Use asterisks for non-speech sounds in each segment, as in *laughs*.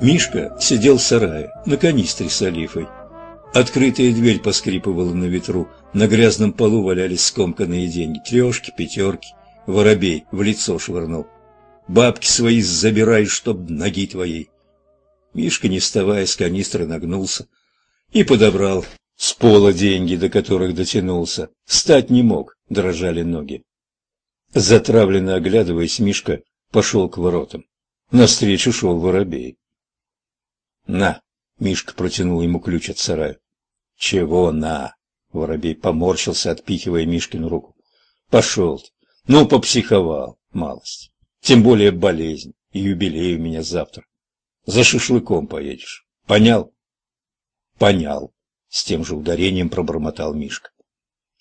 Мишка сидел в сарае на канистре с олифой. Открытая дверь поскрипывала на ветру, на грязном полу валялись скомканные деньги, трешки, пятерки. Воробей в лицо швырнул. «Бабки свои забирай, чтоб ноги твоей!» Мишка, не вставая с канистры, нагнулся и подобрал с пола деньги, до которых дотянулся. Встать не мог, дрожали ноги. Затравленно оглядываясь, Мишка пошел к воротам. Навстречу шел воробей. «На!» — Мишка протянул ему ключ от сарая. «Чего на?» — воробей поморщился, отпихивая Мишкину руку. «Пошел ты! Ну, попсиховал, малость. Тем более болезнь, и юбилей у меня завтра. За шашлыком поедешь. Понял?» «Понял», — с тем же ударением пробормотал Мишка.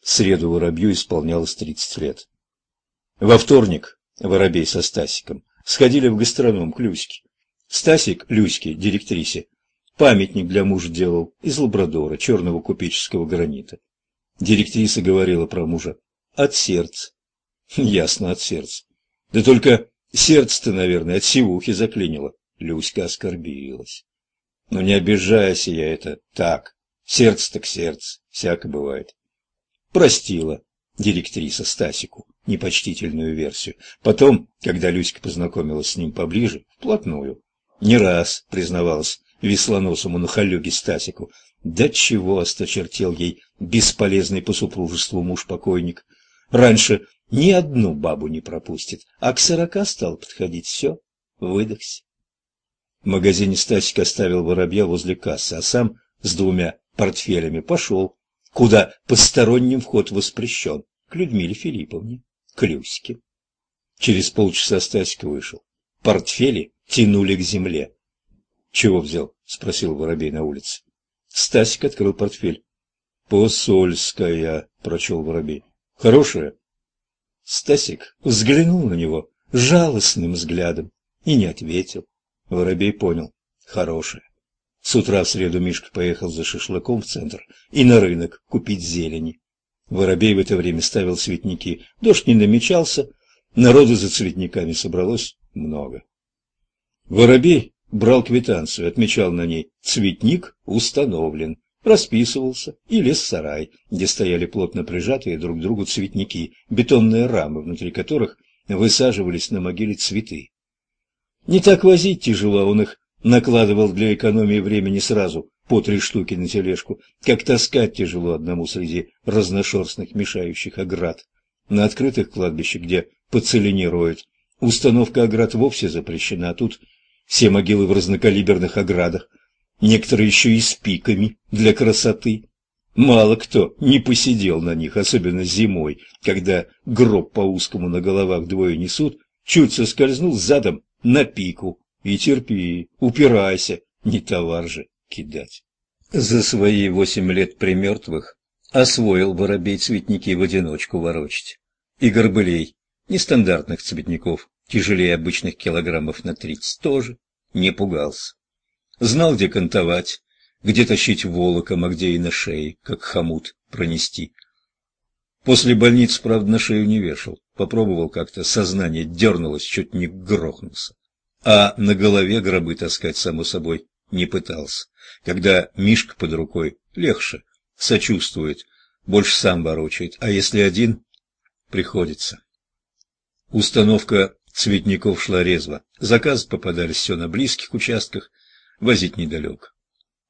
Среду воробью исполнялось тридцать лет. Во вторник воробей со Стасиком сходили в гастроном к Люське. Стасик Люське, директрисе, памятник для мужа делал из лабрадора, черного купеческого гранита. Директриса говорила про мужа от сердца. *laughs* Ясно, от сердца. Да только сердце-то, наверное, от сивухи заклинило. Люська оскорбилась. Но не обижайся я это так. Сердце так сердце, всяко бывает. Простила директриса Стасику непочтительную версию. Потом, когда Люська познакомилась с ним поближе, вплотную, не раз признавалась веслоносому нахалюге Стасику. Да чего осточертел ей бесполезный по супружеству муж-покойник. Раньше ни одну бабу не пропустит, а к сорока стал подходить. Все, выдохся. В магазине Стасик оставил воробья возле кассы, а сам с двумя портфелями пошел, куда посторонним вход воспрещен, к Людмиле Филипповне, к Люське. Через полчаса Стасик вышел. Портфели тянули к земле. «Чего взял?» — спросил воробей на улице. Стасик открыл портфель. «Посольская», — прочел воробей. «Хорошая?» Стасик взглянул на него жалостным взглядом и не ответил. Воробей понял. Хорошая. С утра в среду Мишка поехал за шашлыком в центр и на рынок купить зелени. Воробей в это время ставил цветники. Дождь не намечался, народу за цветниками собралось много. Воробей брал квитанцию, отмечал на ней «Цветник установлен», расписывался и лез в сарай, где стояли плотно прижатые друг к другу цветники, бетонные рамы, внутри которых высаживались на могиле цветы. Не так возить тяжело, он их накладывал для экономии времени сразу, по три штуки на тележку, как таскать тяжело одному среди разношерстных мешающих оград. На открытых кладбищах, где по целине роют, установка оград вовсе запрещена, а тут все могилы в разнокалиберных оградах, некоторые еще и с пиками для красоты. Мало кто не посидел на них, особенно зимой, когда гроб по узкому на головах двое несут, чуть соскользнул задом на пику. И терпи, упирайся, не товар же кидать. За свои восемь лет при мертвых освоил воробей цветники в одиночку ворочать. И горбылей, нестандартных цветников, тяжелее обычных килограммов на тридцать, тоже не пугался. Знал, где кантовать, где тащить волоком, а где и на шее, как хомут, пронести. После больницы, правда, на шею не вешал. Попробовал как-то, сознание дернулось, чуть не грохнулся. А на голове гробы таскать, само собой, не пытался. Когда Мишка под рукой, легче, сочувствует, больше сам ворочает, а если один, приходится. Установка цветников шла резво. Заказы попадались все на близких участках, возить недалеко.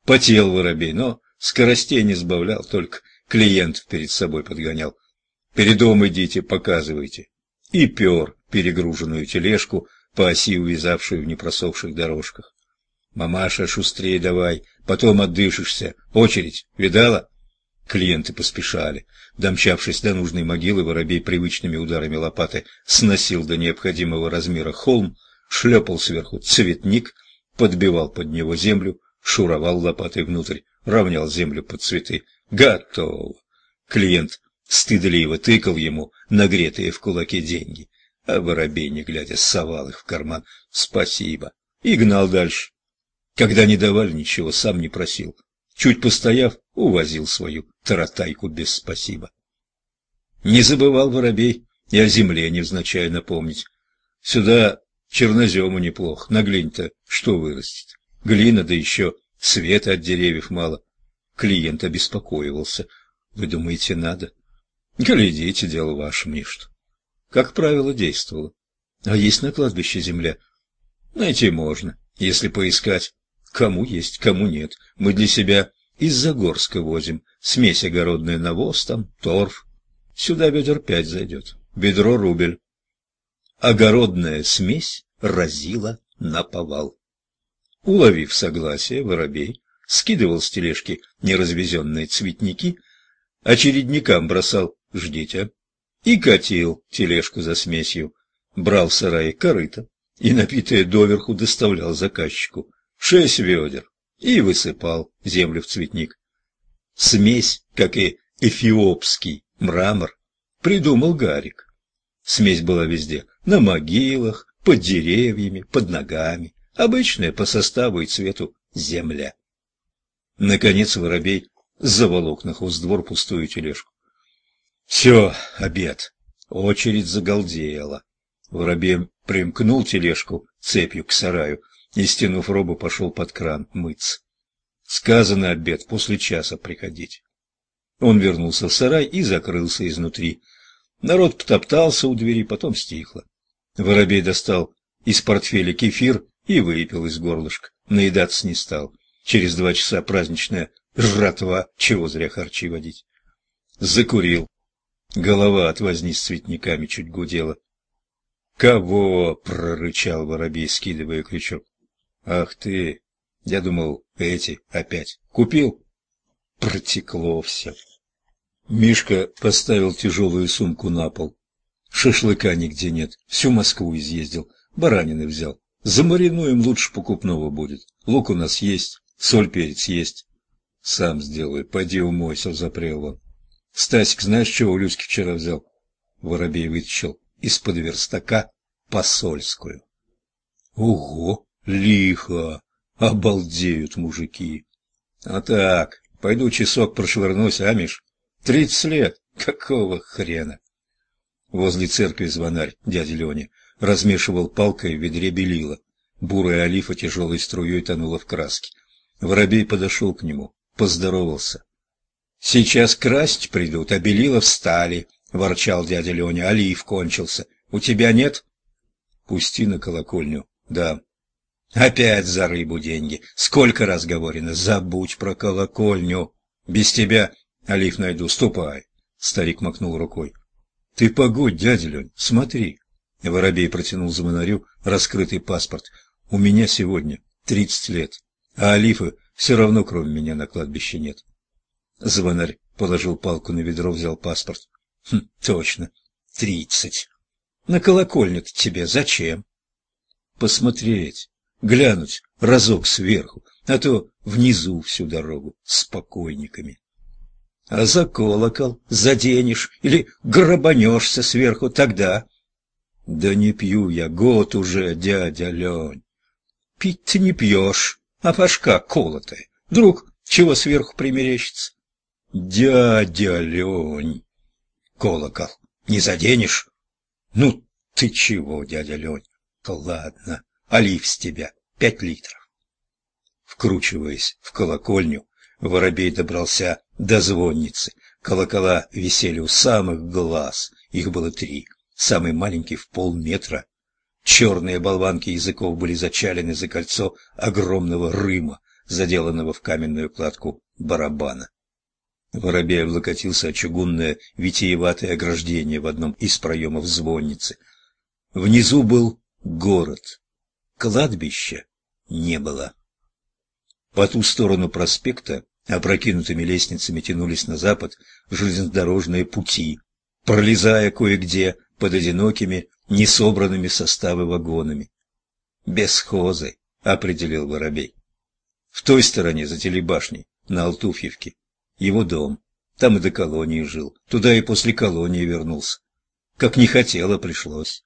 Потел воробей, но скоростей не сбавлял, только клиентов перед собой подгонял. Перед дом идите, показывайте. И пер перегруженную тележку, по оси увязавшую в непросохших дорожках. «Мамаша, шустрее давай, потом отдышишься. Очередь, видала?» Клиенты поспешали. Домчавшись до нужной могилы, воробей привычными ударами лопаты сносил до необходимого размера холм, шлепал сверху цветник, подбивал под него землю, шуровал лопатой внутрь, равнял землю под цветы. Готово! Клиент стыдливо тыкал ему нагретые в кулаке деньги, а воробей, не глядя, совал их в карман. Спасибо! И гнал дальше. Когда не давали ничего, сам не просил. Чуть постояв, увозил свою таратайку без спасибо. Не забывал воробей и о земле невзначай напомнить. Сюда чернозему неплохо, на глинь-то что вырастет? Глина, да еще света от деревьев мало. Клиент обеспокоивался. Вы думаете, надо? Глядите, дело ваше, что. Как правило, действовало. А есть на кладбище земля? Найти можно, если поискать. Кому есть, кому нет. Мы для себя из Загорска возим. Смесь огородная навоз там, торф. Сюда ведер пять зайдет. Бедро рубль. Огородная смесь разила на повал. Уловив согласие, воробей скидывал с тележки неразвезенные цветники, очередникам бросал «ждите» и катил тележку за смесью, брал в сарае корыто и, напитое доверху, доставлял заказчику шесть ведер и высыпал землю в цветник. Смесь, как и эфиопский мрамор, придумал Гарик. Смесь была везде, на могилах, под деревьями, под ногами, обычная по составу и цвету земля. Наконец воробей заволок на хвост-двор пустую тележку. Все, обед. Очередь загалдела. Воробей примкнул тележку цепью к сараю и, стянув робу, пошел под кран мыться. Сказано обед, после часа приходить. Он вернулся в сарай и закрылся изнутри. Народ потоптался у двери, потом стихло. Воробей достал из портфеля кефир и выпил из горлышка. Наедаться не стал. Через два часа праздничная жратва, чего зря харчи водить. Закурил. Голова от возни с цветниками чуть гудела. «Кого?» — прорычал воробей, скидывая крючок. «Ах ты! Я думал, эти опять. Купил?» Протекло все. Мишка поставил тяжелую сумку на пол. Шашлыка нигде нет. Всю Москву изъездил. Баранины взял. Замаринуем, лучше покупного будет. Лук у нас есть. Соль, перец есть. Сам сделаю. Пойди умойся, запрел он. Стасик, знаешь, чего у Люськи вчера взял? Воробей вытащил из-под верстака посольскую. Ого, лихо! Обалдеют мужики. А так, пойду часок прошвырнусь, а, Миш? Тридцать лет? Какого хрена? Возле церкви звонарь, дядя Леня, размешивал палкой в ведре белила. Бурая олифа тяжелой струей тонула в краске. Воробей подошел к нему, поздоровался. «Сейчас красть придут, а белила встали», — ворчал дядя Леня. «Олив кончился. У тебя нет?» «Пусти на колокольню». «Да». «Опять за рыбу деньги. Сколько раз говорено, забудь про колокольню. Без тебя олив найду. Ступай». Старик махнул рукой. «Ты погодь, дядя Лень, смотри». Воробей протянул звонарю раскрытый паспорт. «У меня сегодня тридцать лет а Алифы все равно кроме меня на кладбище нет. Звонарь положил палку на ведро, взял паспорт. Хм, точно, тридцать. На колокольню-то тебе зачем? Посмотреть, глянуть разок сверху, а то внизу всю дорогу с покойниками. А за колокол заденешь или грабанешься сверху тогда? Да не пью я год уже, дядя Лень. Пить ты не пьешь, а башка колотая. Вдруг чего сверху примерещится? Дядя Лень! Колокол не заденешь? Ну, ты чего, дядя Лень? Ладно, олив с тебя, пять литров. Вкручиваясь в колокольню, воробей добрался до звонницы. Колокола висели у самых глаз, их было три, самый маленький в полметра, Черные болванки языков были зачалены за кольцо огромного рыма, заделанного в каменную кладку барабана. Воробей облокотился о чугунное витиеватое ограждение в одном из проемов звонницы. Внизу был город. Кладбища не было. По ту сторону проспекта опрокинутыми лестницами тянулись на запад железнодорожные пути, пролезая кое-где под одинокими несобранными составы вагонами. «Бесхозы», — определил Воробей. В той стороне, за телебашней, на Алтуфьевке, его дом. Там и до колонии жил, туда и после колонии вернулся. Как не хотело, пришлось.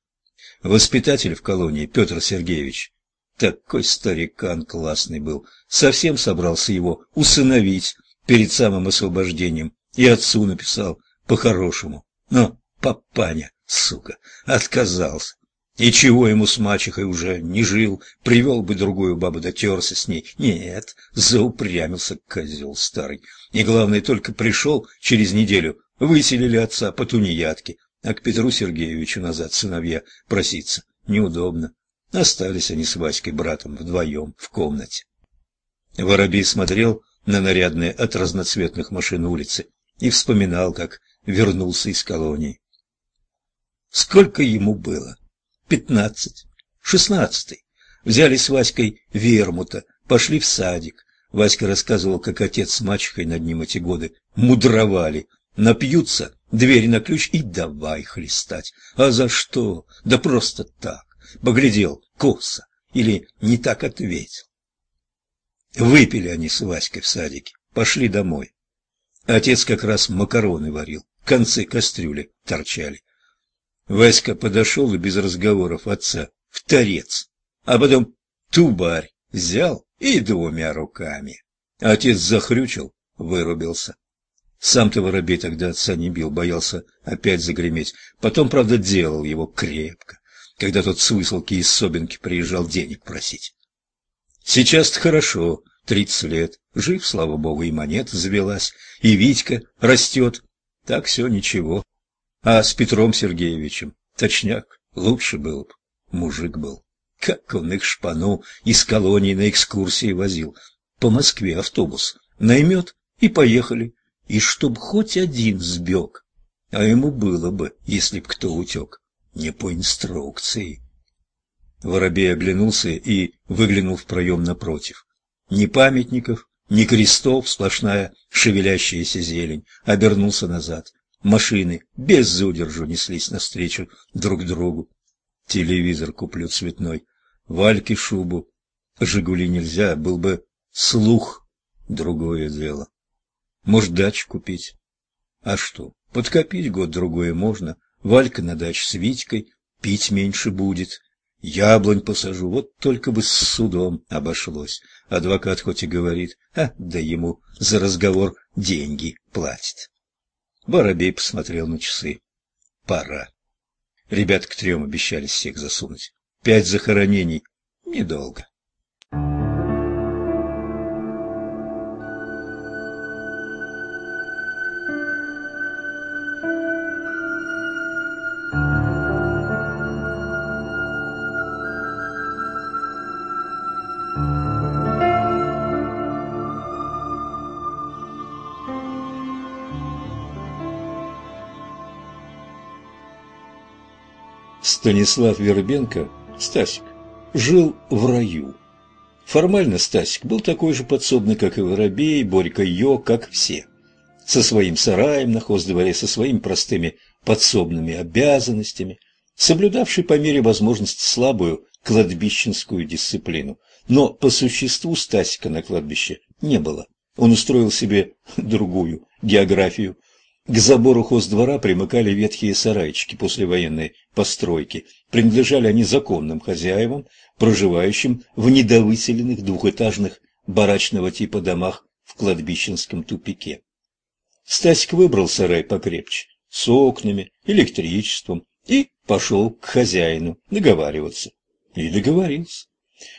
Воспитатель в колонии, Петр Сергеевич, Такой старикан классный был. Совсем собрался его усыновить перед самым освобождением. И отцу написал по-хорошему. Но папаня, сука, отказался. И чего ему с мачехой уже не жил, привел бы другую бабу, дотерся с ней. Нет, заупрямился козел старый. И главное, только пришел через неделю, выселили отца по тунеядке, а к Петру Сергеевичу назад сыновья проситься неудобно. Остались они с Васькой братом вдвоем в комнате. Воробей смотрел на нарядные от разноцветных машин улицы и вспоминал, как вернулся из колонии. Сколько ему было? пятнадцать, шестнадцатый. Взяли с Васькой вермута, пошли в садик. Васька рассказывал, как отец с мачехой над ним эти годы мудровали. Напьются, дверь на ключ и давай хлестать. А за что? Да просто так. Поглядел, косо, или не так ответил. Выпили они с Васькой в садике, пошли домой. Отец как раз макароны варил, концы кастрюли торчали. Васька подошел и без разговоров отца в торец, а потом тубарь взял и двумя руками. Отец захрючил, вырубился. Сам-то воробей тогда отца не бил, боялся опять загреметь. Потом, правда, делал его крепко, когда тот с высылки из Собинки приезжал денег просить. Сейчас-то хорошо, тридцать лет, жив, слава богу, и монета завелась, и Витька растет, так все ничего. А с Петром Сергеевичем, точняк, лучше был бы, мужик был. Как он их шпану из колонии на экскурсии возил. По Москве автобус наймет и поехали. И чтоб хоть один сбег. А ему было бы, если б кто утек. Не по инструкции. Воробей оглянулся и выглянул в проем напротив. Ни памятников, ни крестов, сплошная шевелящаяся зелень. Обернулся назад. Машины без удержу неслись навстречу друг другу. Телевизор куплю цветной, Вальке шубу. Жигули нельзя, был бы слух, другое дело. Может, дачу купить? А что, подкопить год-другое можно. Валька на даче с Витькой, пить меньше будет. Яблонь посажу, вот только бы с судом обошлось. Адвокат хоть и говорит, а, да ему за разговор деньги платит. Воробей посмотрел на часы. Пора. Ребят к трем обещали всех засунуть. Пять захоронений. Недолго. Станислав Вербенко, Стасик, жил в раю. Формально Стасик был такой же подсобный, как и Воробей, Борька Йо, как все. Со своим сараем на хоздворе, со своими простыми подсобными обязанностями, соблюдавший по мере возможности слабую кладбищенскую дисциплину. Но по существу Стасика на кладбище не было. Он устроил себе *laughs* другую географию, к забору хоздвора примыкали ветхие сарайчики послевоенной постройки. Принадлежали они законным хозяевам, проживающим в недовыселенных двухэтажных барачного типа домах в кладбищенском тупике. Стасик выбрал сарай покрепче, с окнами, электричеством, и пошел к хозяину договариваться. И договорился.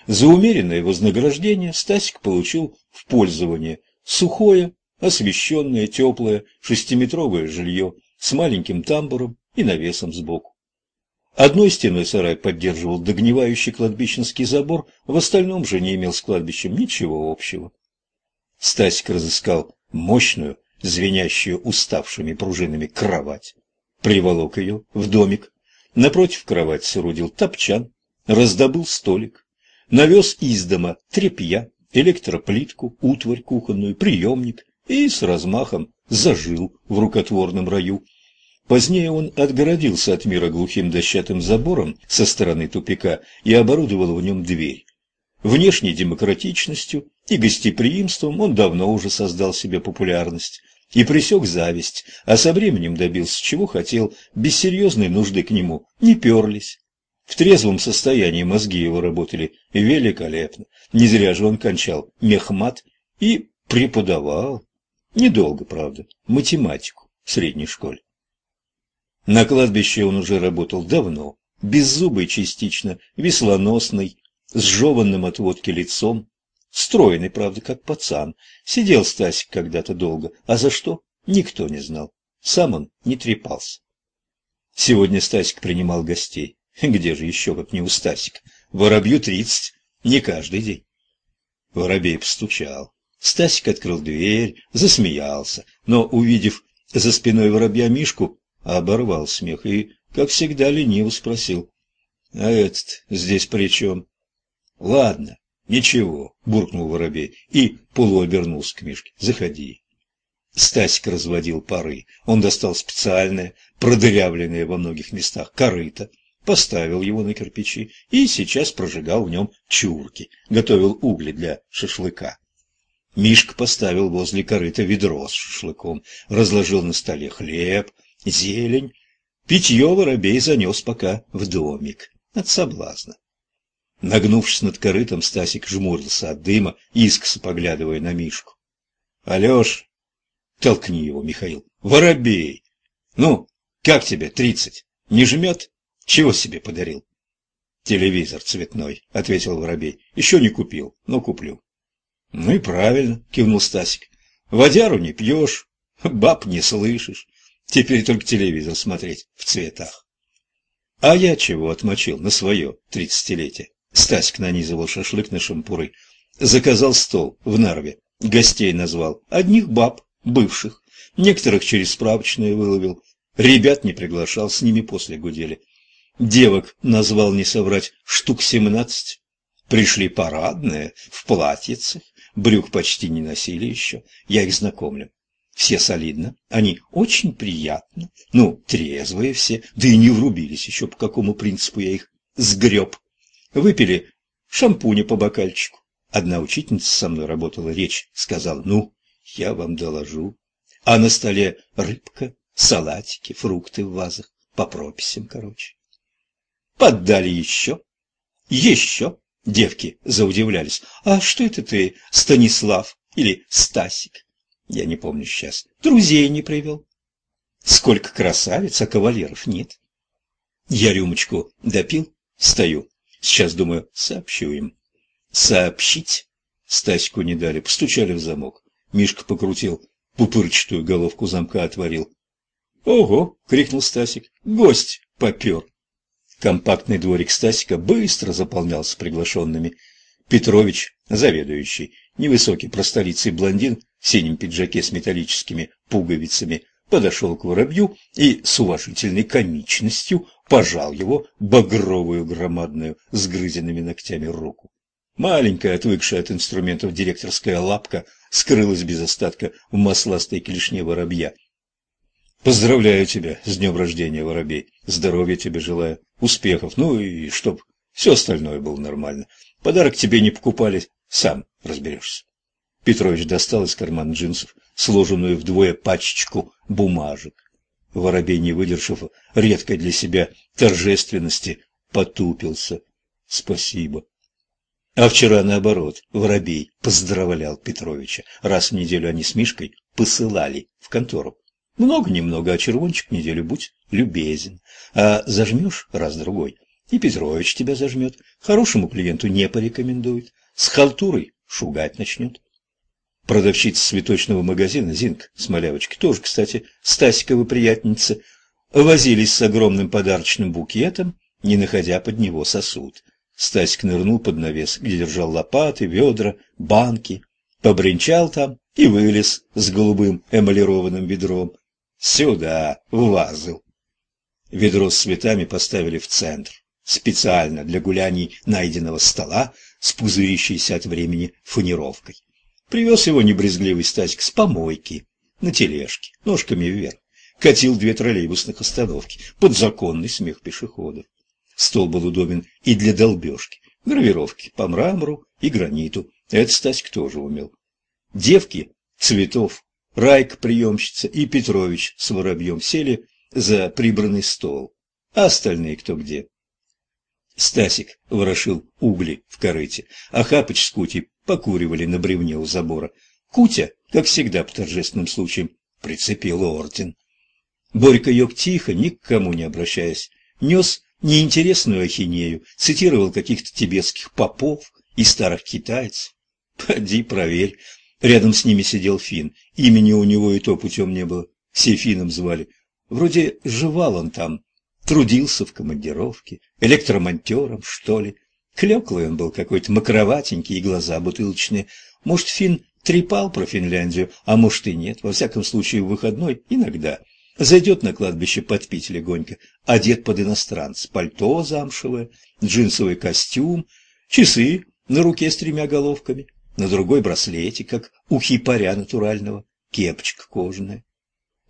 За умеренное вознаграждение Стасик получил в пользование сухое освещенное, теплое, шестиметровое жилье с маленьким тамбуром и навесом сбоку. Одной стеной сарай поддерживал догнивающий кладбищенский забор, в остальном же не имел с кладбищем ничего общего. Стасик разыскал мощную, звенящую уставшими пружинами кровать, приволок ее в домик. Напротив кровати соорудил топчан, раздобыл столик, навез из дома тряпья, электроплитку, утварь кухонную, приемник, и с размахом зажил в рукотворном раю. Позднее он отгородился от мира глухим дощатым забором со стороны тупика и оборудовал в нем дверь. Внешней демократичностью и гостеприимством он давно уже создал себе популярность и пресек зависть, а со временем добился чего хотел, без серьезной нужды к нему не перлись. В трезвом состоянии мозги его работали великолепно. Не зря же он кончал мехмат и преподавал. Недолго, правда, математику в средней школе. На кладбище он уже работал давно, беззубый частично, веслоносный, с жеванным от водки лицом, стройный, правда, как пацан. Сидел Стасик когда-то долго, а за что – никто не знал. Сам он не трепался. Сегодня Стасик принимал гостей. Где же еще, как не у Стасика? Воробью тридцать, не каждый день. Воробей постучал. Стасик открыл дверь, засмеялся, но, увидев за спиной воробья Мишку, оборвал смех и, как всегда, лениво спросил. — А этот здесь при чем? — Ладно, ничего, — буркнул воробей и полуобернулся к Мишке. — Заходи. Стасик разводил пары. Он достал специальное, продырявленное во многих местах корыто, поставил его на кирпичи и сейчас прожигал в нем чурки, готовил угли для шашлыка. Мишка поставил возле корыта ведро с шашлыком, разложил на столе хлеб, зелень. Питье воробей занес пока в домик от соблазна. Нагнувшись над корытом, Стасик жмурился от дыма, искоса поглядывая на Мишку. — Алеш, толкни его, Михаил, воробей! Ну, как тебе, тридцать? Не жмет? Чего себе подарил? — Телевизор цветной, — ответил воробей. — Еще не купил, но куплю. — Ну и правильно, — кивнул Стасик. — Водяру не пьешь, баб не слышишь. Теперь только телевизор смотреть в цветах. А я чего отмочил на свое тридцатилетие? Стасик нанизывал шашлык на шампуры. Заказал стол в Нарве. Гостей назвал. Одних баб, бывших. Некоторых через справочные выловил. Ребят не приглашал, с ними после гудели. Девок назвал, не соврать, штук семнадцать. Пришли парадные, в платьицах, брюк почти не носили еще. Я их знакомлю. Все солидно, они очень приятно, ну, трезвые все, да и не врубились еще, по какому принципу я их сгреб. Выпили шампуня по бокальчику. Одна учительница со мной работала, речь сказала, ну, я вам доложу. А на столе рыбка, салатики, фрукты в вазах, по прописям, короче. Поддали еще, еще. Девки заудивлялись. А что это ты, Станислав или Стасик? Я не помню сейчас. Друзей не привел. Сколько красавиц, а кавалеров нет. Я рюмочку допил, стою. Сейчас, думаю, сообщу им. Сообщить? Стасику не дали, постучали в замок. Мишка покрутил, пупырчатую головку замка отворил. «Ого!» — крикнул Стасик. «Гость попер!» Компактный дворик Стасика быстро заполнялся приглашенными. Петрович, заведующий, невысокий простолицый блондин в синем пиджаке с металлическими пуговицами, подошел к воробью и с уважительной комичностью пожал его багровую громадную с грызенными ногтями руку. Маленькая, отвыкшая от инструментов директорская лапка скрылась без остатка в масластой клешне воробья. «Поздравляю тебя с днем рождения, воробей! Здоровья тебе желаю, успехов, ну и чтоб все остальное было нормально. Подарок тебе не покупали, сам разберешься». Петрович достал из кармана джинсов сложенную вдвое пачечку бумажек. Воробей, не выдержав редкой для себя торжественности, потупился. «Спасибо». А вчера, наоборот, Воробей поздравлял Петровича. Раз в неделю они с Мишкой посылали в контору. Много-немного, а червончик неделю будь любезен. А зажмешь раз-другой, и Петрович тебя зажмет. Хорошему клиенту не порекомендует. С халтурой шугать начнет. Продавщица цветочного магазина Зинка с малявочки, тоже, кстати, Стасиковы приятницы, возились с огромным подарочным букетом, не находя под него сосуд. Стасик нырнул под навес, где держал лопаты, ведра, банки, побренчал там и вылез с голубым эмалированным ведром. Сюда, в вазу. Ведро с цветами поставили в центр, специально для гуляний найденного стола с пузырящейся от времени фанеровкой. Привез его небрезгливый Стасик с помойки, на тележке, ножками вверх. Катил две троллейбусных остановки, под законный смех пешеходов. Стол был удобен и для долбежки, гравировки по мрамору и граниту. Это Стасик тоже умел. Девки, Цветов, Райк, приемщица и Петрович с воробьем сели за прибранный стол, а остальные кто где. Стасик ворошил угли в корыте, а Хапыч с Кутей покуривали на бревне у забора. Кутя, как всегда по торжественным случаям, прицепил орден. Борька Йог тихо, ни к кому не обращаясь, нес неинтересную ахинею, цитировал каких-то тибетских попов и старых китайцев. Поди проверь. Рядом с ними сидел Фин. Имени у него и то путем не было. Все Фином звали. Вроде жевал он там, трудился в командировке, электромонтером, что ли. Клеклый он был какой-то, макроватенький и глаза бутылочные. Может, Фин трепал про Финляндию, а может и нет. Во всяком случае, в выходной иногда. Зайдет на кладбище подпить легонько, одет под иностранца, пальто замшевое, джинсовый костюм, часы на руке с тремя головками, на другой браслете, как у хипаря натурального, кепочка кожаная.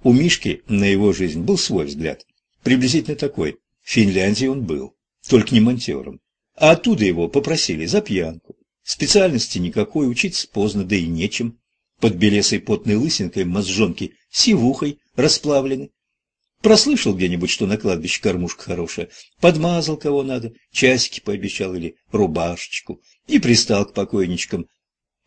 У Мишки на его жизнь был свой взгляд, приблизительно такой. В Финляндии он был, только не монтером. А оттуда его попросили за пьянку. Специальности никакой, учиться поздно, да и нечем. Под белесой потной лысинкой мозжонки сивухой расплавлены. Прослышал где-нибудь, что на кладбище кормушка хорошая, подмазал кого надо, часики пообещал или рубашечку, и пристал к покойничкам.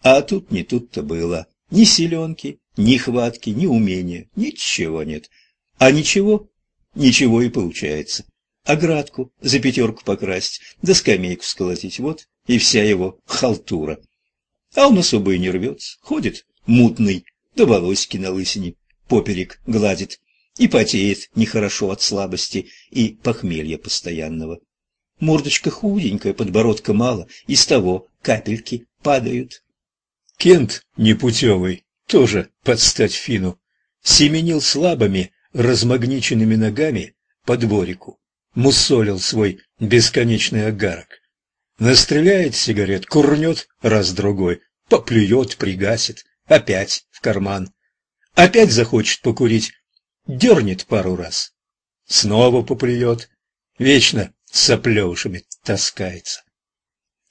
А тут не тут-то было. Ни селенки, ни хватки, ни умения, ничего нет. А ничего, ничего и получается. Оградку за пятерку покрасить, да скамейку сколотить, вот и вся его халтура. А он особо и не рвется, ходит мутный, да волосики на лысине поперек гладит, и потеет нехорошо от слабости и похмелья постоянного. Мордочка худенькая, подбородка мало, из того капельки падают. Кент непутевый, тоже под стать Фину, семенил слабыми, размагниченными ногами по дворику, мусолил свой бесконечный огарок. Настреляет сигарет, курнет раз-другой, поплюет, пригасит, опять в карман. Опять захочет покурить, дернет пару раз, снова поплюет, вечно с соплевышами таскается.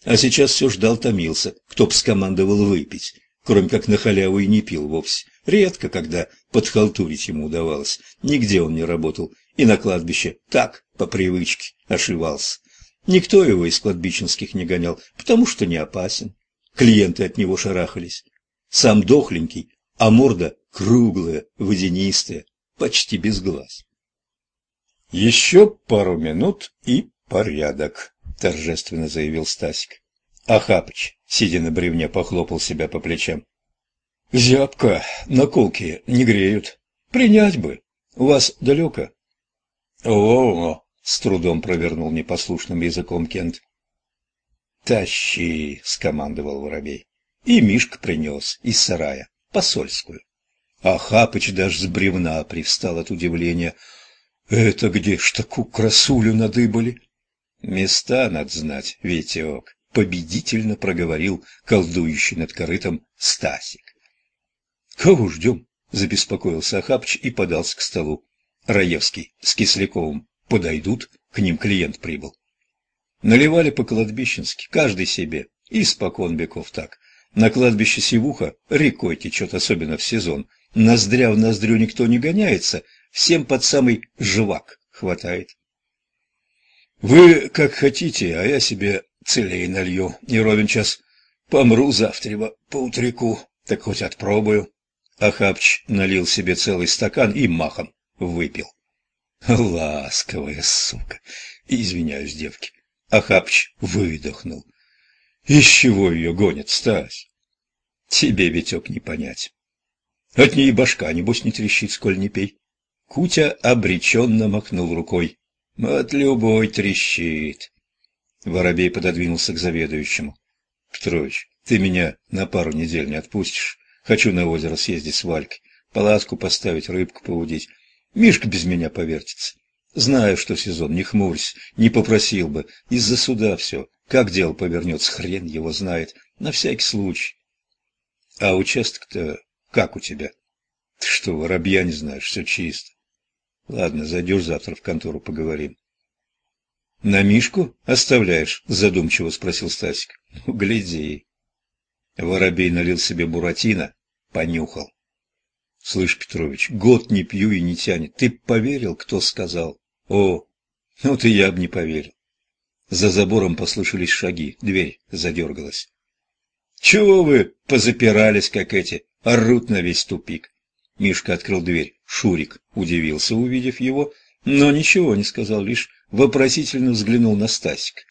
А сейчас все ждал, томился, кто б скомандовал выпить, кроме как на халяву и не пил вовсе. Редко, когда подхалтурить ему удавалось, нигде он не работал, и на кладбище так, по привычке, ошивался. Никто его из кладбищенских не гонял, потому что не опасен. Клиенты от него шарахались. Сам дохленький, а морда круглая, водянистая, почти без глаз. «Еще пару минут и порядок», — торжественно заявил Стасик. А Хапыч, сидя на бревне, похлопал себя по плечам. «Зябко, наколки не греют. Принять бы. У вас далеко?» «О-о-о!» — с трудом провернул непослушным языком Кент. «Тащи!» — скомандовал воробей. И Мишка принес из сарая посольскую. А даже с бревна привстал от удивления. «Это где ж такую красулю надыбали?» «Места надо знать, Витек», — победительно проговорил колдующий над корытом Стасик. «Кого ждем?» — забеспокоился Ахапыч и подался к столу. Раевский с Кисляковым подойдут, к ним клиент прибыл. Наливали по-кладбищенски, каждый себе, испокон веков так. На кладбище Сивуха рекой течет, особенно в сезон. Ноздря в ноздрю никто не гоняется, всем под самый живак хватает. Вы как хотите, а я себе целей налью. Не ровен час помру завтра по утреку, так хоть отпробую. Ахапч налил себе целый стакан и махом выпил. Ласковая сука. Извиняюсь, девки. Ахапч выдохнул. Из чего ее гонят, Стась? Тебе, Витек, не понять. От ней башка, небось, не трещит, сколь не пей. Кутя обреченно махнул рукой. От любой трещит. Воробей пододвинулся к заведующему. Петрович, ты меня на пару недель не отпустишь. Хочу на озеро съездить с Валькой, палатку поставить, рыбку поудить. Мишка без меня повертится. Знаю, что сезон, не хмурься, не попросил бы. Из-за суда все. Как дело повернется, хрен его знает. На всякий случай. А участок-то как у тебя? Ты что, воробья не знаешь, все чисто. Ладно, зайдешь завтра в контору, поговорим. На Мишку оставляешь? Задумчиво спросил Стасик. Ну, гляди. Воробей налил себе буратино, понюхал. Слышь, Петрович, год не пью и не тянет. Ты поверил, кто сказал? О, ну ты я б не поверил. За забором послышались шаги, дверь задергалась. «Чего вы позапирались, как эти? Орут на весь тупик!» Мишка открыл дверь. Шурик удивился, увидев его, но ничего не сказал, лишь вопросительно взглянул на Стасик.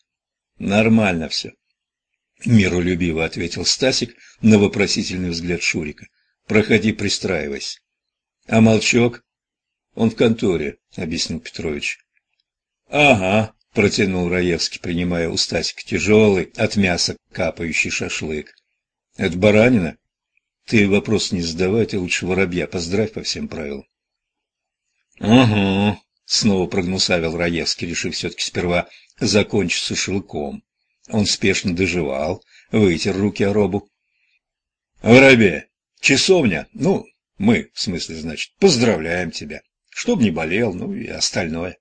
«Нормально все», — миролюбиво ответил Стасик на вопросительный взгляд Шурика. «Проходи, пристраивайся». «А молчок?» «Он в конторе», — объяснил Петрович. «Ага», — протянул Раевский, принимая у Стасика тяжелый от мяса капающий шашлык. «Это баранина?» «Ты вопрос не задавай, ты лучше воробья поздравь по всем правилам». «Угу», — снова прогнусавил Раевский, решив все-таки сперва закончить с шашлыком. Он спешно доживал, вытер руки о робу. «Воробей, часовня, ну, мы, в смысле, значит, поздравляем тебя, чтоб не болел, ну и остальное».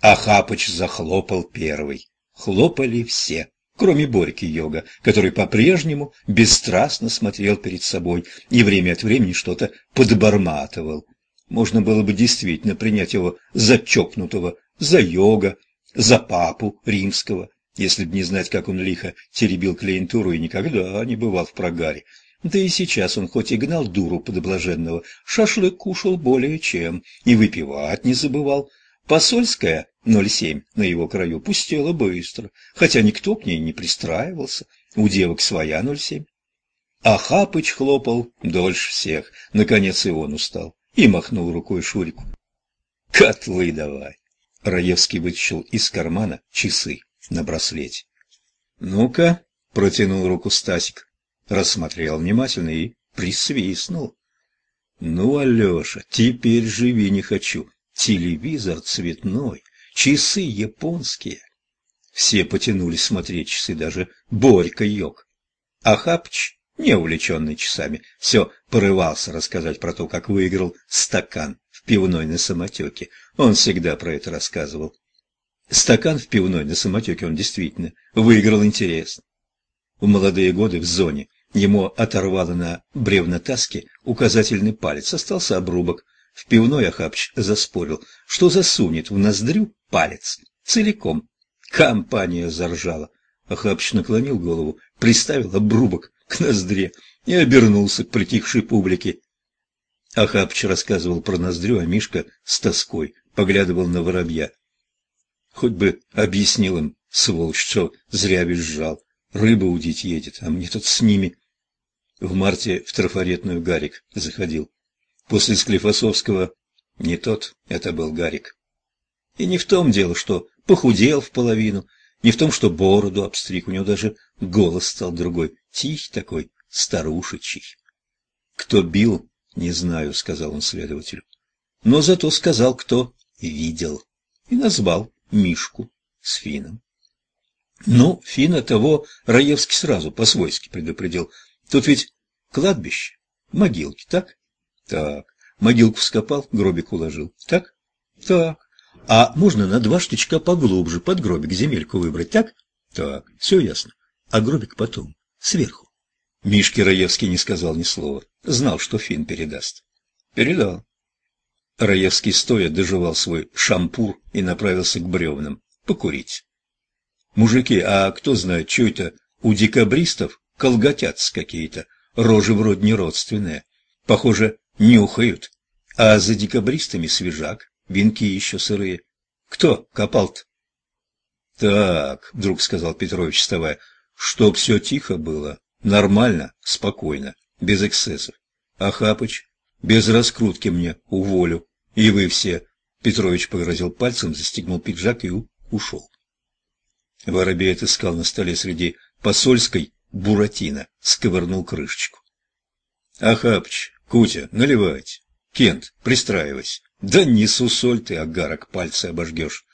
А Хапыч захлопал первый. Хлопали все, кроме Борьки Йога, который по-прежнему бесстрастно смотрел перед собой и время от времени что-то подборматывал. Можно было бы действительно принять его за чокнутого, за йога, за папу римского, если б не знать, как он лихо теребил клиентуру и никогда не бывал в прогаре. Да и сейчас он хоть и гнал дуру подоблаженного, шашлык кушал более чем, и выпивать не забывал, Посольская, 0,7 на его краю, пустела быстро, хотя никто к ней не пристраивался, у девок своя 0,7. А Хапыч хлопал дольше всех, наконец и он устал, и махнул рукой Шурику. «Котлы давай!» Раевский вытащил из кармана часы на браслете. «Ну-ка», — протянул руку Стасик, рассмотрел внимательно и присвистнул. «Ну, Алеша, теперь живи не хочу. Телевизор цветной, часы японские. Все потянулись смотреть часы, даже Борька Йог. А Хапч, не увлеченный часами, все порывался рассказать про то, как выиграл стакан в пивной на самотеке. Он всегда про это рассказывал. Стакан в пивной на самотеке он действительно выиграл интересно. В молодые годы в зоне ему оторвало на бревнотаске указательный палец, остался обрубок, в пивной Ахапч заспорил, что засунет в ноздрю палец целиком. Компания заржала. Ахапч наклонил голову, приставил обрубок к ноздре и обернулся к притихшей публике. Ахапч рассказывал про ноздрю, а Мишка с тоской поглядывал на воробья. Хоть бы объяснил им, сволочь, что зря визжал. Рыба удить едет, а мне тут с ними. В марте в трафаретную Гарик заходил. После Склифосовского не тот, это был Гарик. И не в том дело, что похудел в половину, не в том, что бороду обстриг, у него даже голос стал другой, тихий такой, старушечий. Кто бил, не знаю, сказал он следователю. Но зато сказал, кто видел, и назвал Мишку с Фином. Ну, Фина того Раевский сразу по-свойски предупредил. Тут ведь кладбище, могилки, так? Так. Могилку вскопал, гробик уложил. Так? Так. А можно на два штычка поглубже под гробик земельку выбрать, так? Так. Все ясно. А гробик потом, сверху. Мишке Раевский не сказал ни слова. Знал, что Фин передаст. Передал. Раевский стоя доживал свой шампур и направился к бревнам. Покурить. Мужики, а кто знает, что это у декабристов колготятся какие-то, рожи вроде не родственные. Похоже, Нюхают. А за декабристами свежак, венки еще сырые. Кто копал-то? Так, вдруг сказал Петрович, вставая, чтоб все тихо было, нормально, спокойно, без эксцессов. А без раскрутки мне уволю. И вы все. Петрович погрозил пальцем, застегнул пиджак и ушел. Воробей отыскал на столе среди посольской буратино, сковырнул крышечку. Ахапыч, Кутя, наливайте. Кент, пристраивайся. Да не сусоль ты, агарок, пальцы обожгешь.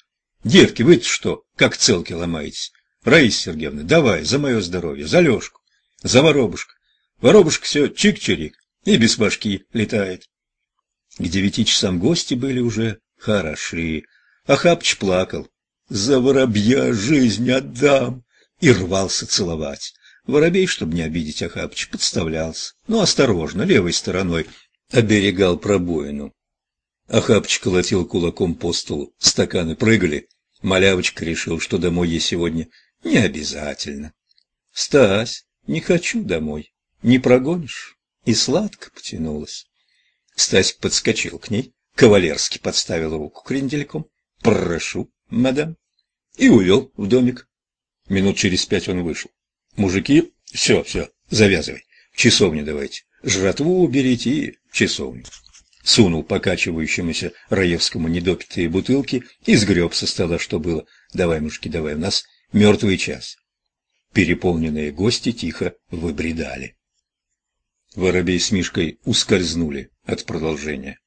Девки, вы что, как целки ломаетесь? Раиса Сергеевна, давай, за мое здоровье, за Лешку, за воробушка. Воробушка все чик-чирик и без башки летает. К девяти часам гости были уже хороши. А Хапч плакал. «За воробья жизнь отдам!» и рвался целовать. Воробей, чтобы не обидеть Ахапыч, подставлялся, но осторожно, левой стороной, оберегал пробоину. Ахапыч колотил кулаком по столу, стаканы прыгали, Малявочка решил, что домой ей сегодня не обязательно. «Стась, не хочу домой, не прогонишь?» И сладко потянулась. Стасик подскочил к ней, кавалерски подставил руку крендельком. «Прошу, мадам!» И увел в домик. Минут через пять он вышел. «Мужики, все, все, завязывай. В часовню давайте. Жратву уберите и в часовню». Сунул покачивающемуся Раевскому недопитые бутылки и сгреб со стола, что было. «Давай, мужики, давай, у нас мертвый час». Переполненные гости тихо выбредали. Воробей с Мишкой ускользнули от продолжения.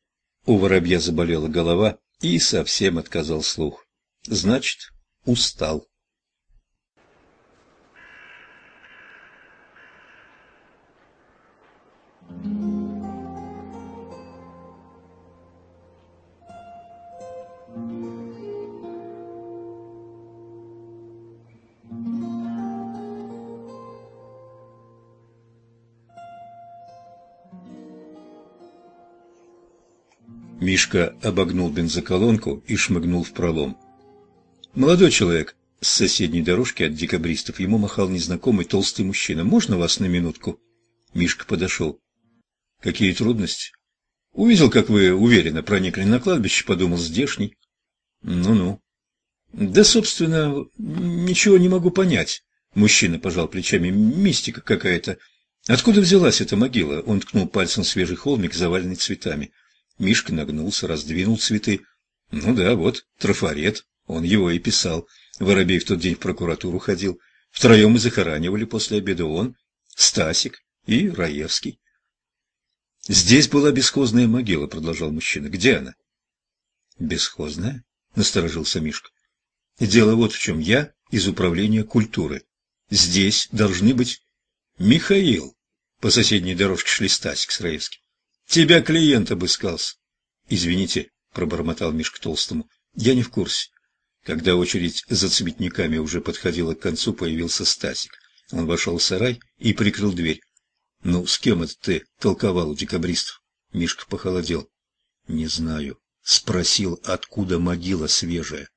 У воробья заболела голова и совсем отказал слух. Значит, устал. Мишка обогнул бензоколонку и шмыгнул в пролом. «Молодой человек!» С соседней дорожки от декабристов ему махал незнакомый толстый мужчина. «Можно вас на минутку?» Мишка подошел. «Какие трудности?» «Увидел, как вы уверенно проникли на кладбище, подумал, здешний». «Ну-ну». «Да, собственно, ничего не могу понять». Мужчина пожал плечами. «Мистика какая-то. Откуда взялась эта могила?» Он ткнул пальцем свежий холмик, заваленный цветами. Мишка нагнулся, раздвинул цветы. Ну да, вот, трафарет, он его и писал. Воробей в тот день в прокуратуру ходил. Втроем мы захоранивали после обеда он, Стасик и Раевский. «Здесь была бесхозная могила», — продолжал мужчина. «Где она?» «Бесхозная?» — насторожился Мишка. «Дело вот в чем. Я из управления культуры. Здесь должны быть Михаил». По соседней дорожке шли Стасик с Раевским. Тебя клиент обыскался. Извините, пробормотал Мишка Толстому. Я не в курсе. Когда очередь за цветниками уже подходила к концу, появился Стасик. Он вошел в сарай и прикрыл дверь. «Ну, с кем это ты толковал у декабристов?» Мишка похолодел. «Не знаю». Спросил, откуда могила свежая.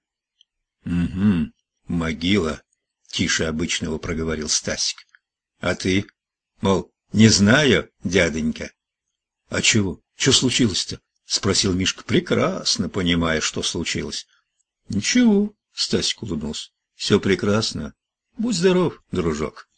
«Угу, могила», — тише обычного проговорил Стасик. «А ты?» «Мол, не знаю, дяденька». — А чего? Что случилось-то? — спросил Мишка, прекрасно понимая, что случилось. — Ничего, — Стасик улыбнулся. — Все прекрасно. Будь здоров, дружок.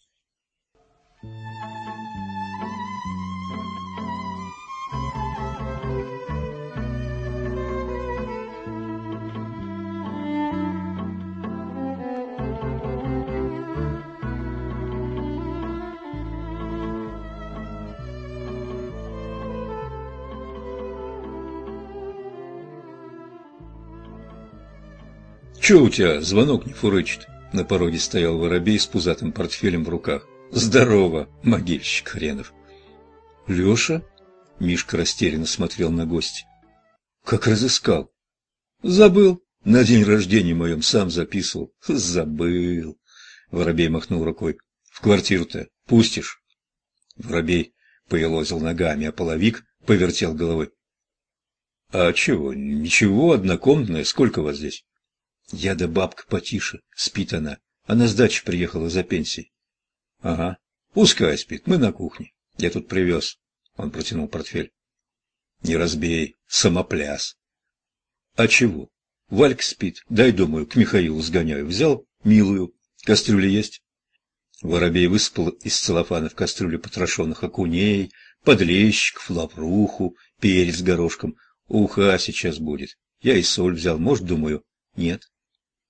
«Чё у тебя звонок не фурычит?» На пороге стоял воробей с пузатым портфелем в руках. «Здорово, могильщик хренов!» «Лёша?» Мишка растерянно смотрел на гостя. «Как разыскал?» «Забыл. На день рождения моем сам записывал. Забыл!» Воробей махнул рукой. «В квартиру-то пустишь?» Воробей поелозил ногами, а половик повертел головой. «А чего? Ничего, однокомнатная. Сколько вас здесь?» Я да бабка потише, спит она. Она с дачи приехала за пенсией. Ага, пускай спит, мы на кухне. Я тут привез. Он протянул портфель. Не разбей, самопляс. А чего? Валька спит, дай, думаю, к Михаилу сгоняю. Взял милую. Кастрюля есть? Воробей высыпал из целлофана в кастрюлю потрошенных окуней, подлещиков, лавруху, перец горошком. Уха сейчас будет. Я и соль взял, может, думаю, нет.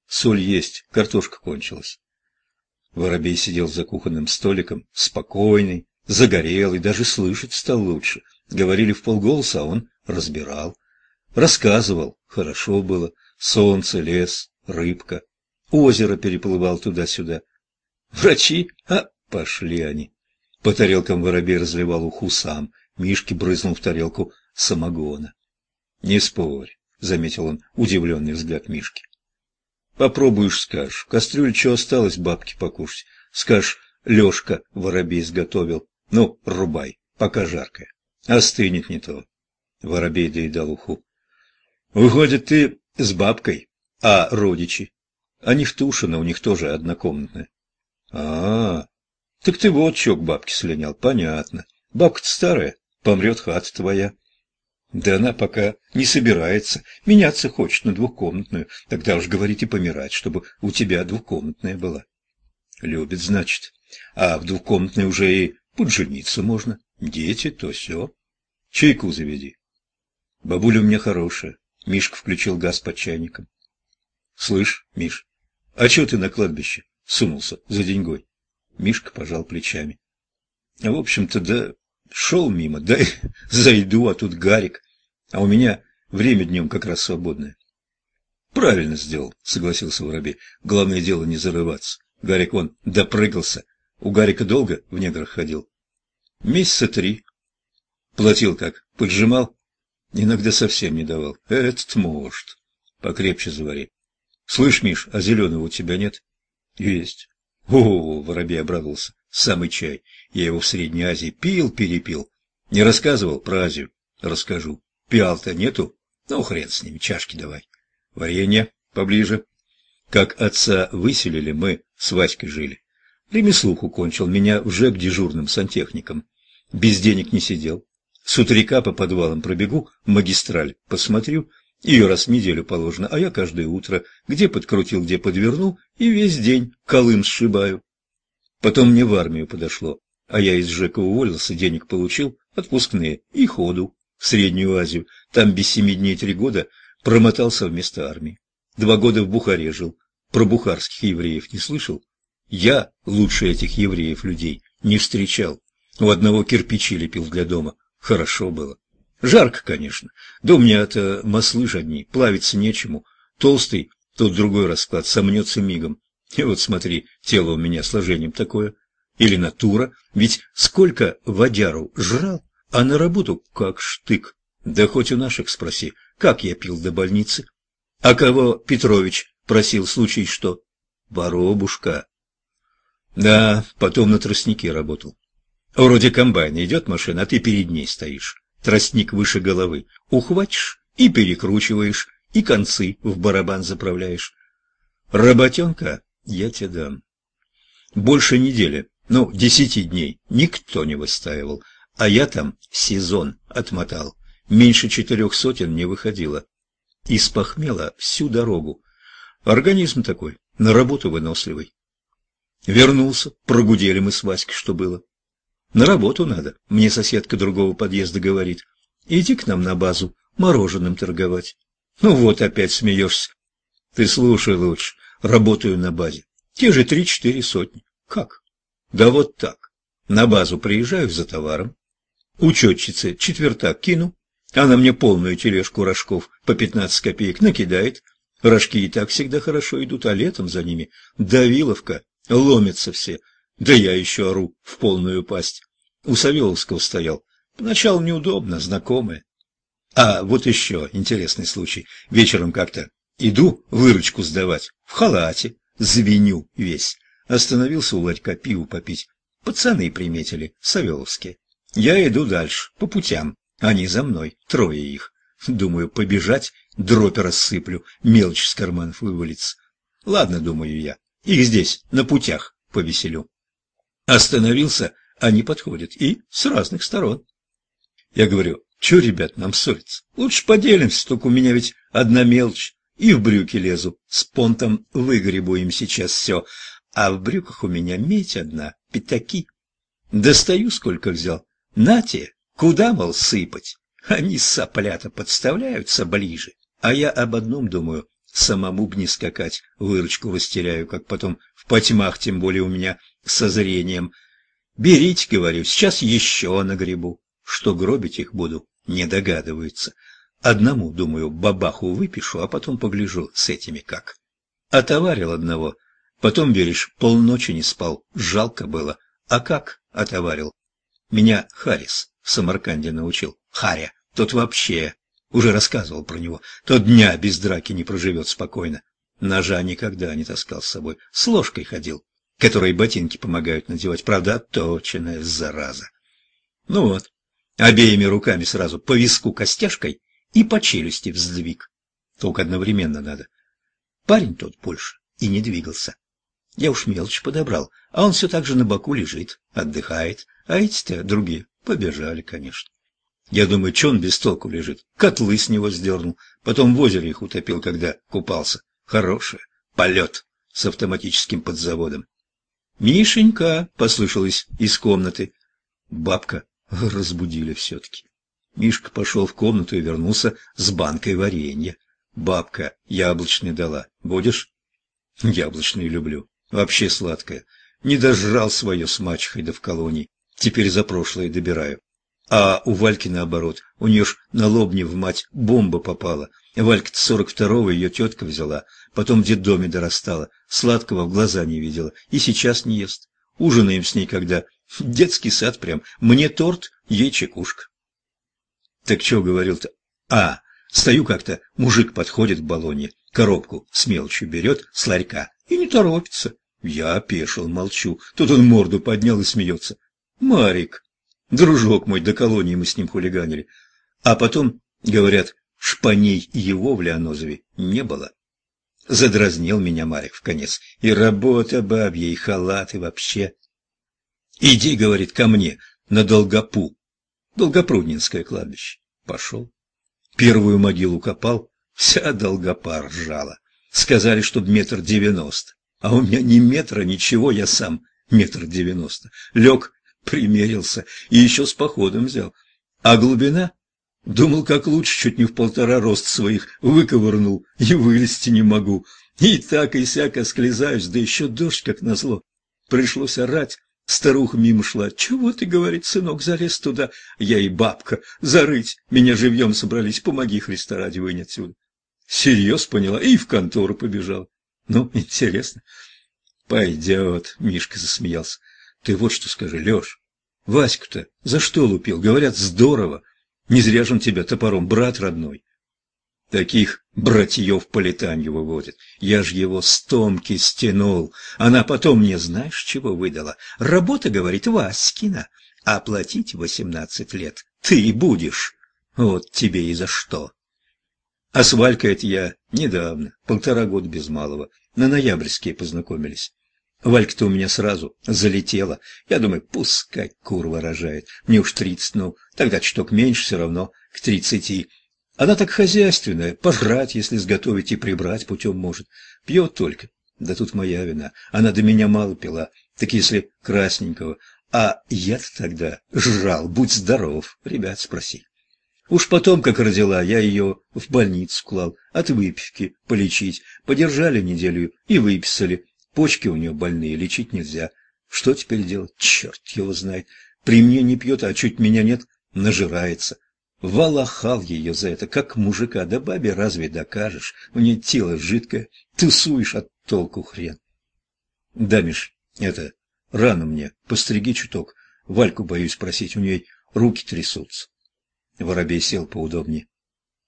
Соль есть, картошка кончилась. Воробей сидел за кухонным столиком, спокойный, загорелый, даже слышать стал лучше. Говорили в полголоса, а он разбирал. Рассказывал, хорошо было, солнце, лес, рыбка. Озеро переплывал туда-сюда. Врачи? А, пошли они. По тарелкам воробей разливал уху сам. Мишке брызнул в тарелку самогона. — Не спорь, — заметил он удивленный взгляд Мишки. Попробуешь, скажешь. В кастрюле осталось бабки покушать? Скажешь, Лешка воробей сготовил. Ну, рубай, пока жаркое. Остынет не то. Воробей доедал уху. Выходит, ты с бабкой, а родичи? Они в Тушино, у них тоже однокомнатная. -а, -а. так ты вот чё к бабке слинял, понятно. Бабка-то старая, помрет хата твоя. Да она пока не собирается, меняться хочет на двухкомнатную, тогда уж говорить и помирать, чтобы у тебя двухкомнатная была. Любит, значит. А в двухкомнатной уже и поджениться можно. Дети, то все. Чайку заведи. Бабуля у меня хорошая. Мишка включил газ под чайником. Слышь, Миш, а чё ты на кладбище сунулся за деньгой? Мишка пожал плечами. В общем-то, да, шел мимо, да *laughs* зайду, а тут Гарик. А у меня время днем как раз свободное. Правильно сделал, согласился Воробей. Главное дело не зарываться. Гарик он допрыгался. У Гарика долго в неграх ходил? Месяца три. Платил как? Поджимал? Иногда совсем не давал. Этот может. Покрепче завари. Слышь, Миш, а зеленого у тебя нет? Есть. О, Воробей обрадовался. Самый чай. Я его в Средней Азии пил-перепил. Не рассказывал про Азию? Расскажу. Пиал-то нету? Ну, хрен с ними, чашки давай. Варенье поближе. Как отца выселили, мы с Васькой жили. Ремеслуху кончил, меня уже к дежурным сантехникам. Без денег не сидел. С утрека по подвалам пробегу, магистраль посмотрю, ее раз в неделю положено, а я каждое утро где подкрутил, где подвернул, и весь день колым сшибаю. Потом мне в армию подошло, а я из ЖЭКа уволился, денег получил, отпускные, и ходу в Среднюю Азию. Там без семи дней три года промотался вместо армии. Два года в Бухаре жил. Про бухарских евреев не слышал? Я лучше этих евреев людей не встречал. У одного кирпичи лепил для дома. Хорошо было. Жарко, конечно. Да у меня это маслыж одни, плавиться нечему. Толстый, тот другой расклад, сомнется мигом. И вот смотри, тело у меня сложением такое. Или натура. Ведь сколько водяру жрал, а на работу как штык. Да хоть у наших спроси, как я пил до больницы. А кого Петрович просил случай что? Воробушка. Да, потом на тростнике работал. Вроде комбайна идет машина, а ты перед ней стоишь. Тростник выше головы. Ухватишь и перекручиваешь, и концы в барабан заправляешь. Работенка я тебе дам. Больше недели, ну, десяти дней никто не выстаивал, а я там сезон отмотал. Меньше четырех сотен не выходило. Из похмела всю дорогу. Организм такой, на работу выносливый. Вернулся, прогудели мы с Васькой, что было. На работу надо, мне соседка другого подъезда говорит. Иди к нам на базу, мороженым торговать. Ну вот, опять смеешься. Ты слушай лучше, работаю на базе. Те же три-четыре сотни. Как? Да вот так. На базу приезжаю за товаром. Учетчице четвертак кину, она мне полную тележку рожков по пятнадцать копеек накидает. Рожки и так всегда хорошо идут, а летом за ними давиловка, ломятся все. Да я еще ору в полную пасть. У Савеловского стоял. Поначалу неудобно, знакомые. А вот еще интересный случай. Вечером как-то иду выручку сдавать, в халате, звеню весь. Остановился у ларька пиво попить. Пацаны приметили, Савеловские. Я иду дальше, по путям. Они за мной, трое их. Думаю, побежать, дропы рассыплю, мелочь с карманов вывалится. Ладно, думаю я, их здесь, на путях, повеселю. Остановился, они подходят, и с разных сторон. Я говорю, что, ребят, нам ссориться? Лучше поделимся, только у меня ведь одна мелочь. И в брюки лезу, с понтом выгребу им сейчас все. А в брюках у меня медь одна, пятаки. Достаю, сколько взял. Нате, Куда, мол, сыпать? Они соплята подставляются ближе, а я об одном думаю, самому б не скакать, выручку растеряю, как потом в потьмах, тем более у меня со зрением. Берите, говорю, сейчас еще нагребу. Что гробить их буду, не догадываются. Одному, думаю, бабаху выпишу, а потом погляжу с этими как. Отоварил одного, потом, веришь, полночи не спал, жалко было. А как отоварил? Меня Харрис в Самарканде научил. Харя, тот вообще, уже рассказывал про него, тот дня без драки не проживет спокойно. Ножа никогда не таскал с собой, с ложкой ходил, которой ботинки помогают надевать, правда, отточенная зараза. Ну вот, обеими руками сразу по виску костяшкой и по челюсти вздвиг. Только одновременно надо. Парень тот больше и не двигался. Я уж мелочь подобрал, а он все так же на боку лежит, отдыхает, а эти-то другие побежали, конечно. Я думаю, че он без толку лежит? Котлы с него сдернул, потом в озере их утопил, когда купался. Хороший полет с автоматическим подзаводом. «Мишенька!» — послышалось из комнаты. Бабка разбудили все-таки. Мишка пошел в комнату и вернулся с банкой варенья. Бабка яблочный дала. Будешь? Яблочный люблю. Вообще сладкое. Не дожрал свое с мачехой да в колонии. Теперь за прошлое добираю. А у Вальки наоборот. У нее ж на лобне в мать бомба попала. Валька-то сорок второго ее тетка взяла. Потом в детдоме дорастала. Сладкого в глаза не видела. И сейчас не ест. Ужинаем с ней когда. Детский сад прям. Мне торт, ей чекушка. Так что говорил-то? А, стою как-то, мужик подходит к баллоне, коробку с мелочью берет с ларька и не торопится. Я опешил, молчу. Тут он морду поднял и смеется. Марик, дружок мой, до колонии мы с ним хулиганили. А потом, говорят, шпаней его в Леонозове не было. Задразнил меня Марик в конец. И работа бабья, и халат, и вообще. Иди, говорит, ко мне на Долгопу. Долгопруднинское кладбище. Пошел. Первую могилу копал, вся Долгопа ржала. Сказали, что метр девяносто. А у меня ни метра, ничего, я сам метр девяносто. Лег, примерился и еще с походом взял. А глубина? Думал, как лучше, чуть не в полтора рост своих выковырнул, и вылезти не могу. И так и сяко склезаюсь, да еще дождь, как назло. Пришлось орать. Старуха мимо шла. «Чего ты, — говорит, — сынок, залез туда? Я и бабка. Зарыть. Меня живьем собрались. Помоги, Христа ради, вынь отсюда». Серьез поняла и в контору побежал. Ну, интересно. Пойдет, Мишка засмеялся. Ты вот что скажи, Леш, Ваську-то за что лупил? Говорят, здорово. Не зря же он тебя топором, брат родной. Таких братьев по летанию выводит. Я ж его с Томки стянул. Она потом мне знаешь, чего выдала? Работа, говорит, Васькина. А платить восемнадцать лет ты будешь. Вот тебе и за что. А с Валькой это я недавно, полтора года без малого, на ноябрьские познакомились. Валька-то у меня сразу залетела. Я думаю, пускай курва рожает. Мне уж тридцать, ну, тогда чуток меньше все равно, к тридцати. Она так хозяйственная, пожрать, если сготовить и прибрать путем может. Пьет только. Да тут моя вина. Она до меня мало пила, так если красненького. А я-то тогда жрал, будь здоров, ребят спроси. Уж потом, как родила, я ее в больницу клал, от выпивки полечить. Подержали неделю и выписали. Почки у нее больные, лечить нельзя. Что теперь делать? Черт его знает. При мне не пьет, а чуть меня нет, нажирается. Волохал ее за это, как мужика, да бабе разве докажешь? У нее тело жидкое, тусуешь от толку хрен. Да, Миш, это, рано мне, постриги чуток. Вальку боюсь просить, у нее руки трясутся. Воробей сел поудобнее.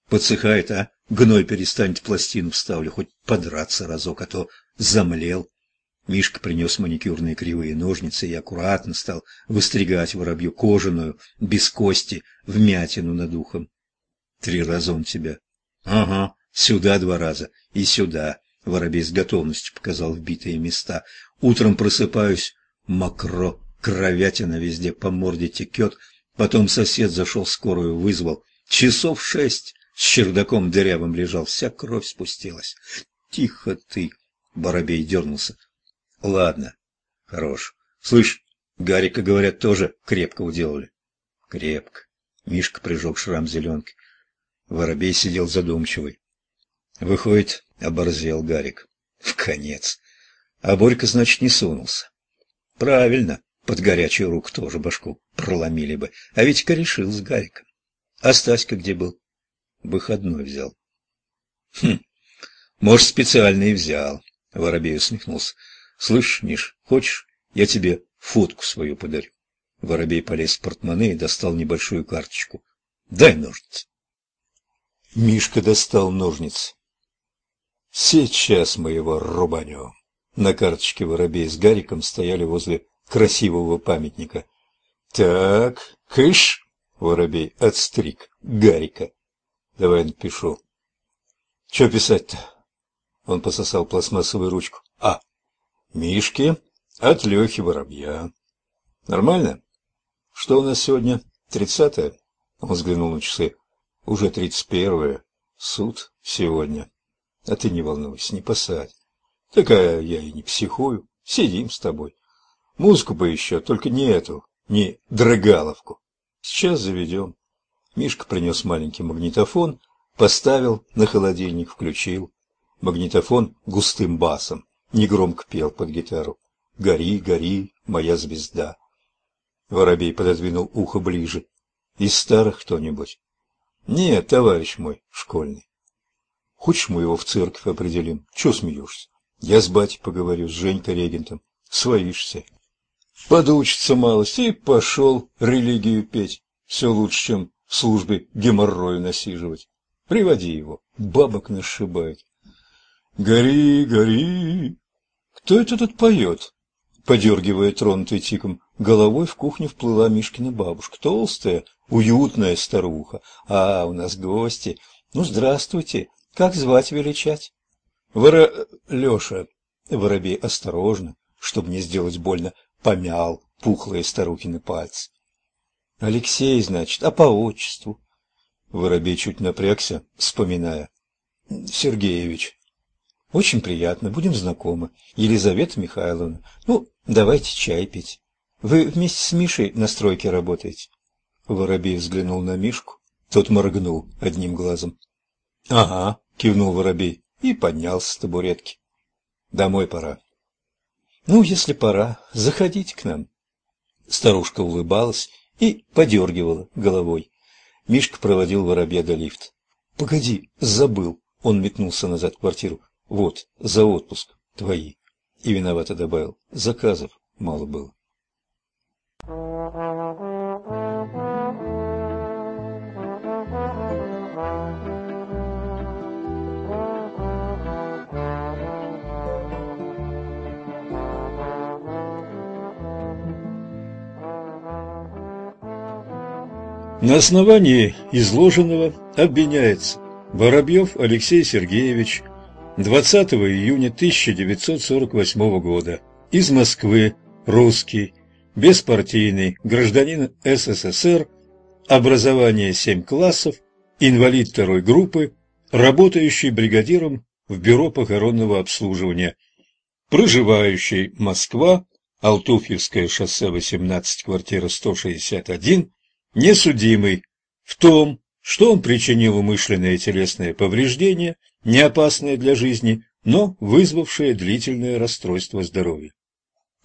Подсыхает, а? Гной перестанет, пластину вставлю, хоть подраться разок, а то замлел. Мишка принес маникюрные кривые ножницы и аккуратно стал выстригать воробью кожаную, без кости, вмятину над ухом. Три раза он тебя. Ага, сюда два раза и сюда. Воробей с готовностью показал вбитые места. Утром просыпаюсь, мокро, кровятина везде по морде текет, Потом сосед зашел скорую, вызвал. Часов шесть с чердаком дырявым лежал, вся кровь спустилась. Тихо ты, Воробей дернулся. Ладно, хорош. Слышь, Гарика, говорят, тоже крепко уделали. Крепко. Мишка прижег шрам зеленки. Воробей сидел задумчивый. Выходит, оборзел Гарик. В конец. А Борька, значит, не сунулся. Правильно. Под горячую руку тоже башку проломили бы. А ведь корешил с Гариком. А Стаська где был? Выходной взял. Хм, может, специально и взял. Воробей усмехнулся. Слышь, Миш, хочешь, я тебе фотку свою подарю? Воробей полез в портмоне и достал небольшую карточку. Дай ножницы. Мишка достал ножницы. Сейчас мы его рубанем. На карточке Воробей с Гариком стояли возле красивого памятника. Так, кыш, воробей, отстриг, Гарика. Давай напишу. Что писать-то? Он пососал пластмассовую ручку. А. Мишки от Лехи Воробья. Нормально? Что у нас сегодня? Тридцатое? Он взглянул на часы. Уже тридцать первое. Суд сегодня. А ты не волнуйся, не посадь. Такая я и не психую. Сидим с тобой. Музыку бы еще, только не эту, не Драгаловку. Сейчас заведем. Мишка принес маленький магнитофон, поставил на холодильник, включил. Магнитофон густым басом негромко пел под гитару. «Гори, гори, моя звезда». Воробей пододвинул ухо ближе. «Из старых кто-нибудь?» «Нет, товарищ мой, школьный». «Хочешь, мы его в церковь определим? Чего смеешься?» «Я с батей поговорю, с Женькой Регентом. Своишься». Подучится малость и пошел религию петь. Все лучше, чем в службе геморрою насиживать. Приводи его, бабок нашибает. Гори, гори. Кто это тут поет? Подергивая тронутый тиком, головой в кухню вплыла Мишкина бабушка, толстая, уютная старуха. А, у нас гости. Ну, здравствуйте. Как звать величать? Вора... Леша. Воробей осторожно, чтобы не сделать больно, помял пухлые старухины пальцы. Алексей, значит, а по отчеству? Воробей чуть напрягся, вспоминая. Сергеевич. Очень приятно, будем знакомы. Елизавета Михайловна. Ну, давайте чай пить. Вы вместе с Мишей на стройке работаете? Воробей взглянул на Мишку. Тот моргнул одним глазом. Ага, кивнул Воробей и поднялся с табуретки. Домой пора. «Ну, если пора, заходите к нам». Старушка улыбалась и подергивала головой. Мишка проводил воробья до лифт. «Погоди, забыл!» Он метнулся назад в квартиру. «Вот, за отпуск, твои!» И виновато добавил. «Заказов мало было». На основании изложенного обвиняется Воробьев Алексей Сергеевич 20 июня 1948 года. Из Москвы, русский, беспартийный, гражданин СССР, образование 7 классов, инвалид второй группы, работающий бригадиром в бюро похоронного обслуживания, проживающий Москва, Алтуфьевское шоссе 18, квартира 161, несудимый в том, что он причинил умышленное телесное повреждение, не опасное для жизни, но вызвавшее длительное расстройство здоровья.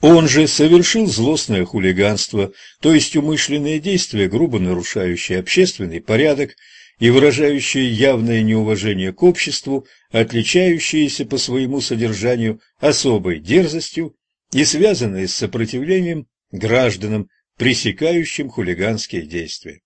Он же совершил злостное хулиганство, то есть умышленные действия, грубо нарушающие общественный порядок и выражающие явное неуважение к обществу, отличающиеся по своему содержанию особой дерзостью и связанные с сопротивлением гражданам пресекающим хулиганские действия.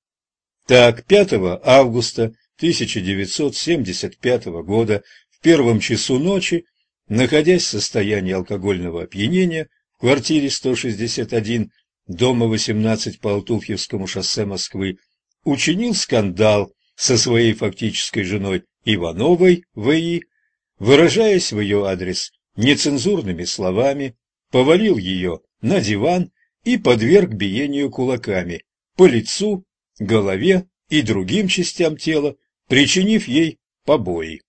Так, 5 августа 1975 года в первом часу ночи, находясь в состоянии алкогольного опьянения в квартире 161, дома 18 по Алтуфьевскому шоссе Москвы, учинил скандал со своей фактической женой Ивановой В.И., выражаясь в ее адрес нецензурными словами, повалил ее на диван и подверг биению кулаками по лицу, голове и другим частям тела, причинив ей побои.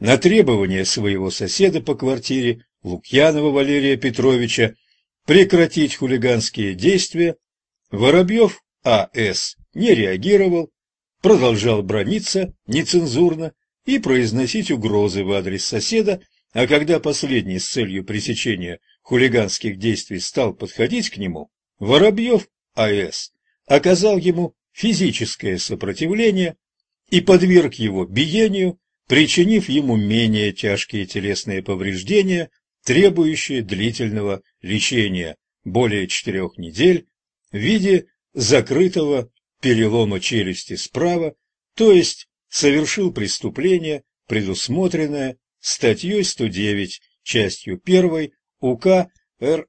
На требование своего соседа по квартире Лукьянова Валерия Петровича прекратить хулиганские действия, Воробьев А.С. не реагировал, продолжал брониться нецензурно и произносить угрозы в адрес соседа, а когда последний с целью пресечения хулиганских действий стал подходить к нему, Воробьев А.С. оказал ему физическое сопротивление и подверг его биению, причинив ему менее тяжкие телесные повреждения, требующие длительного лечения более четырех недель в виде закрытого перелома челюсти справа, то есть совершил преступление, предусмотренное статьей 109, частью 1 УК Р.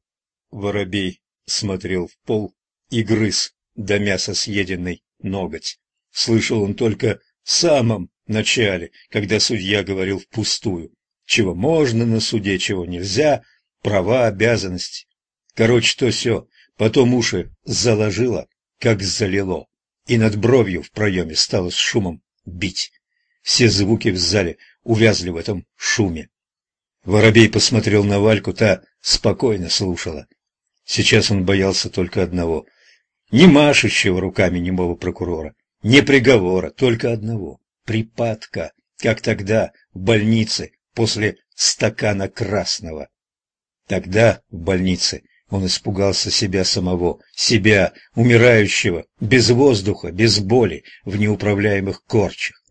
Воробей смотрел в пол и грыз до мяса съеденный ноготь. Слышал он только самом начале, когда судья говорил впустую. чего можно на суде, чего нельзя, права, обязанности. Короче, то все. Потом уши заложило, как залило, и над бровью в проеме стало с шумом бить. Все звуки в зале увязли в этом шуме. Воробей посмотрел на Вальку, та спокойно слушала. Сейчас он боялся только одного — не машущего руками немого прокурора, не приговора, только одного — припадка, как тогда в больнице после стакана красного. Тогда в больнице он испугался себя самого, себя, умирающего, без воздуха, без боли, в неуправляемых корчах.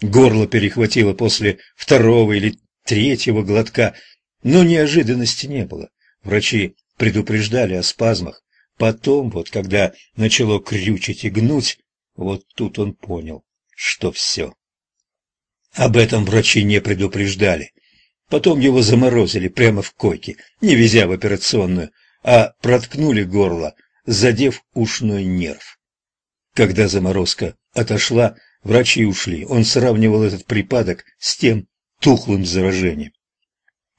Горло перехватило после второго или третьего глотка, но неожиданности не было. Врачи предупреждали о спазмах. Потом, вот когда начало крючить и гнуть, вот тут он понял, что все. Об этом врачи не предупреждали. Потом его заморозили прямо в койке, не везя в операционную, а проткнули горло, задев ушной нерв. Когда заморозка отошла, врачи ушли. Он сравнивал этот припадок с тем тухлым заражением.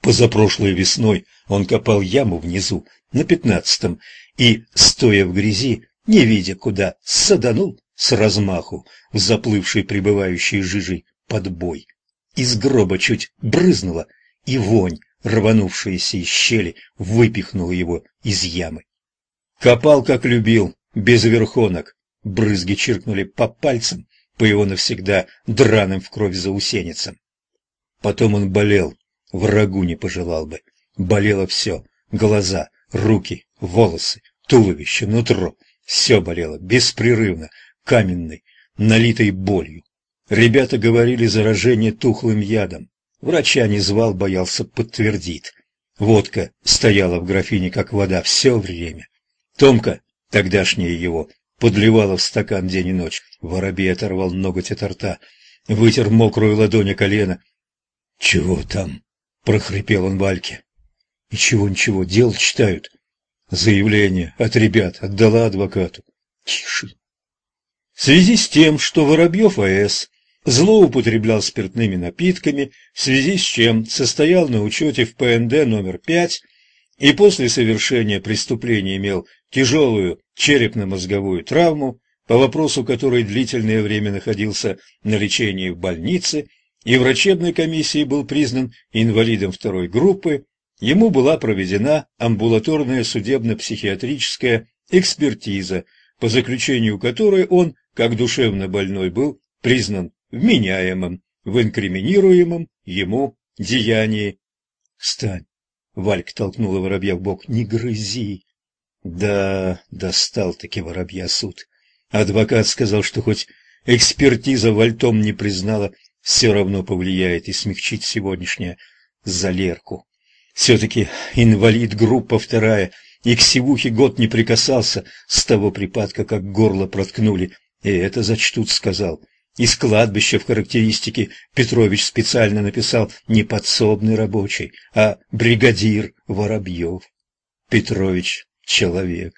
Позапрошлой весной он копал яму внизу, на пятнадцатом, и, стоя в грязи, не видя куда, саданул с размаху в заплывший прибывающий жижей подбой. Из гроба чуть брызнуло, и вонь, рванувшаяся из щели, выпихнула его из ямы. Копал, как любил, без верхонок. Брызги чиркнули по пальцам, по его навсегда драным в кровь заусеницам. Потом он болел, врагу не пожелал бы. Болело все — глаза, руки, волосы, туловище, нутро. Все болело, беспрерывно, каменной, налитой болью. Ребята говорили заражение тухлым ядом. Врача не звал, боялся, подтвердит. Водка стояла в графине, как вода, все время. Томка, тогдашняя его, подливала в стакан день и ночь. Воробей оторвал ноготь от рта, вытер мокрую ладонь о колено. — Чего там? — прохрипел он Вальке. — Ничего, ничего, дел читают. Заявление от ребят отдала адвокату. — Тише. В связи с тем, что Воробьев А.С злоупотреблял спиртными напитками, в связи с чем состоял на учете в ПНД номер 5 и после совершения преступления имел тяжелую черепно-мозговую травму, по вопросу которой длительное время находился на лечении в больнице и врачебной комиссии был признан инвалидом второй группы, ему была проведена амбулаторная судебно-психиатрическая экспертиза, по заключению которой он, как душевно больной, был признан вменяемым в инкриминируемом ему деянии. — Встань! — Валька толкнула воробья в бок. — Не грызи! Да, достал-таки воробья суд. Адвокат сказал, что хоть экспертиза вальтом не признала, все равно повлияет и смягчит сегодняшнее залерку. Все-таки инвалид группа вторая, и к сивухе год не прикасался с того припадка, как горло проткнули, и это зачтут, сказал. Из кладбища в характеристике Петрович специально написал не подсобный рабочий, а бригадир Воробьев. Петрович — человек.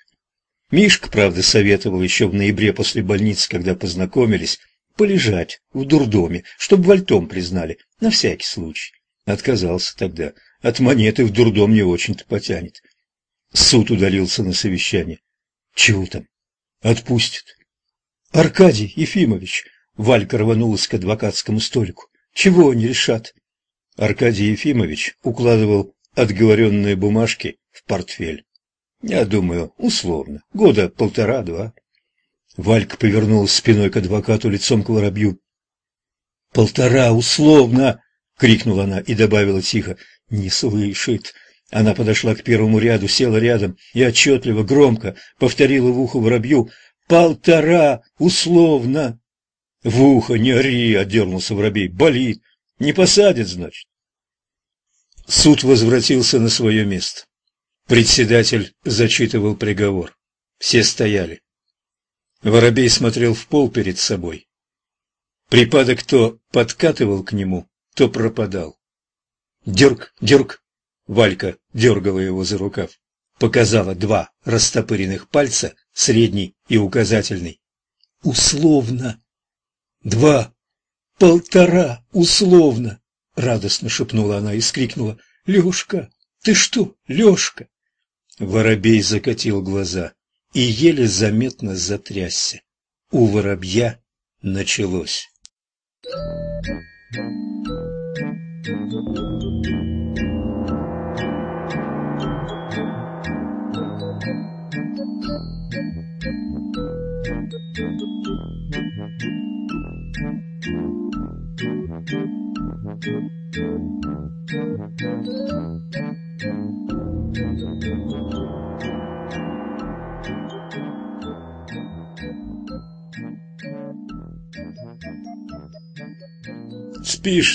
Мишка, правда, советовал еще в ноябре после больницы, когда познакомились, полежать в дурдоме, чтобы вальтом признали, на всякий случай. Отказался тогда. От монеты в дурдом не очень-то потянет. Суд удалился на совещание. Чего там? Отпустят. Аркадий Ефимович, Валька рванулась к адвокатскому столику. «Чего они решат?» Аркадий Ефимович укладывал отговоренные бумажки в портфель. «Я думаю, условно, года полтора-два». Валька повернулась спиной к адвокату, лицом к воробью. «Полтора, условно!» — крикнула она и добавила тихо. «Не слышит!» Она подошла к первому ряду, села рядом и отчетливо, громко повторила в ухо воробью «Полтора, условно!» В ухо не ори, отдернулся воробей. Болит. Не посадят, значит. Суд возвратился на свое место. Председатель зачитывал приговор. Все стояли. Воробей смотрел в пол перед собой. Припадок то подкатывал к нему, то пропадал. «Дерг, дерг!» Валька дергала его за рукав. Показала два растопыренных пальца, средний и указательный. «Условно!» Два, полтора, условно. — радостно шепнула она и скрикнула. «Лешка! Ты что, Лешка?» Воробей закатил глаза и еле заметно затрясся. У воробья началось. «Спишь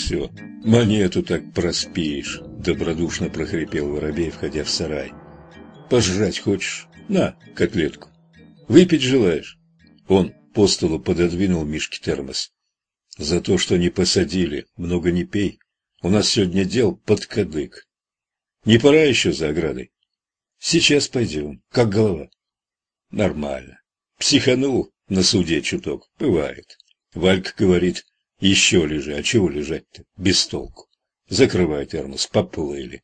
все, монету так проспишь», — добродушно прохрипел воробей, входя в сарай. «Пожрать хочешь? На, котлетку. Выпить желаешь?» Он по столу пододвинул Мишке термос. «За то, что не посадили, много не пей. У нас сегодня дел под кадык. Не пора еще за оградой?» «Сейчас пойдем. Как голова?» «Нормально. Психанул на суде чуток. Бывает. Валька говорит, еще лежи. А чего лежать-то? Без толку. Закрывай термос. Поплыли».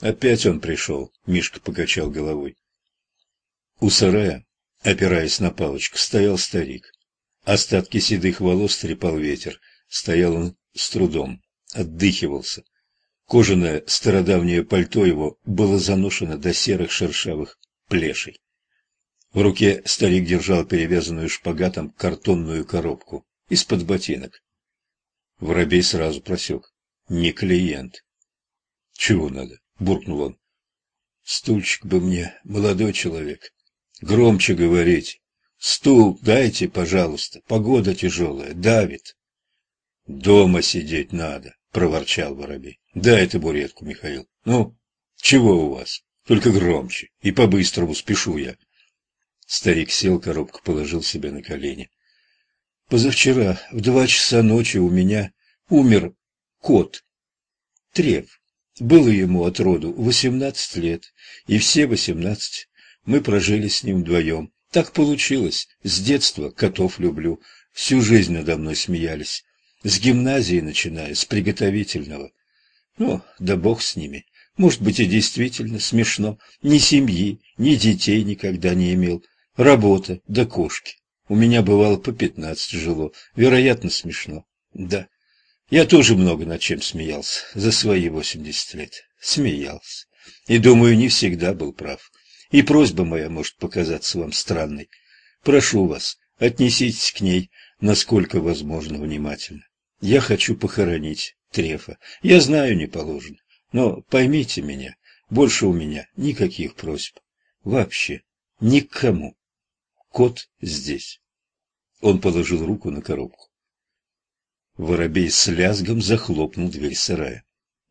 Опять он пришел. Мишка покачал головой. У сарая, опираясь на палочку, стоял старик. Остатки седых волос трепал ветер. Стоял он с трудом, отдыхивался. Кожаное стародавнее пальто его было заношено до серых шершавых плешей. В руке старик держал перевязанную шпагатом картонную коробку из-под ботинок. Воробей сразу просек. Не клиент. «Чего надо?» — буркнул он. «Стульчик бы мне, молодой человек. Громче говорить. Стул дайте, пожалуйста. Погода тяжелая, давит». «Дома сидеть надо», — проворчал Воробей. «Дай табуретку, Михаил. Ну, чего у вас? Только громче. И по-быстрому спешу я». Старик сел, коробку положил себе на колени. «Позавчера в два часа ночи у меня умер кот. Трев. Было ему от роду восемнадцать лет, и все восемнадцать мы прожили с ним вдвоем. Так получилось. С детства котов люблю. Всю жизнь надо мной смеялись. С гимназии начиная, с приготовительного. Ну, да бог с ними. Может быть, и действительно смешно. Ни семьи, ни детей никогда не имел. Работа, да кошки. У меня бывало по пятнадцать жило. Вероятно, смешно. Да. Я тоже много над чем смеялся за свои восемьдесят лет. Смеялся. И, думаю, не всегда был прав. И просьба моя может показаться вам странной. Прошу вас, отнеситесь к ней, насколько возможно, внимательно. Я хочу похоронить Трефа. Я знаю, не положено. Но поймите меня, больше у меня никаких просьб. Вообще. Никому. Кот здесь. Он положил руку на коробку. Воробей с лязгом захлопнул дверь сарая.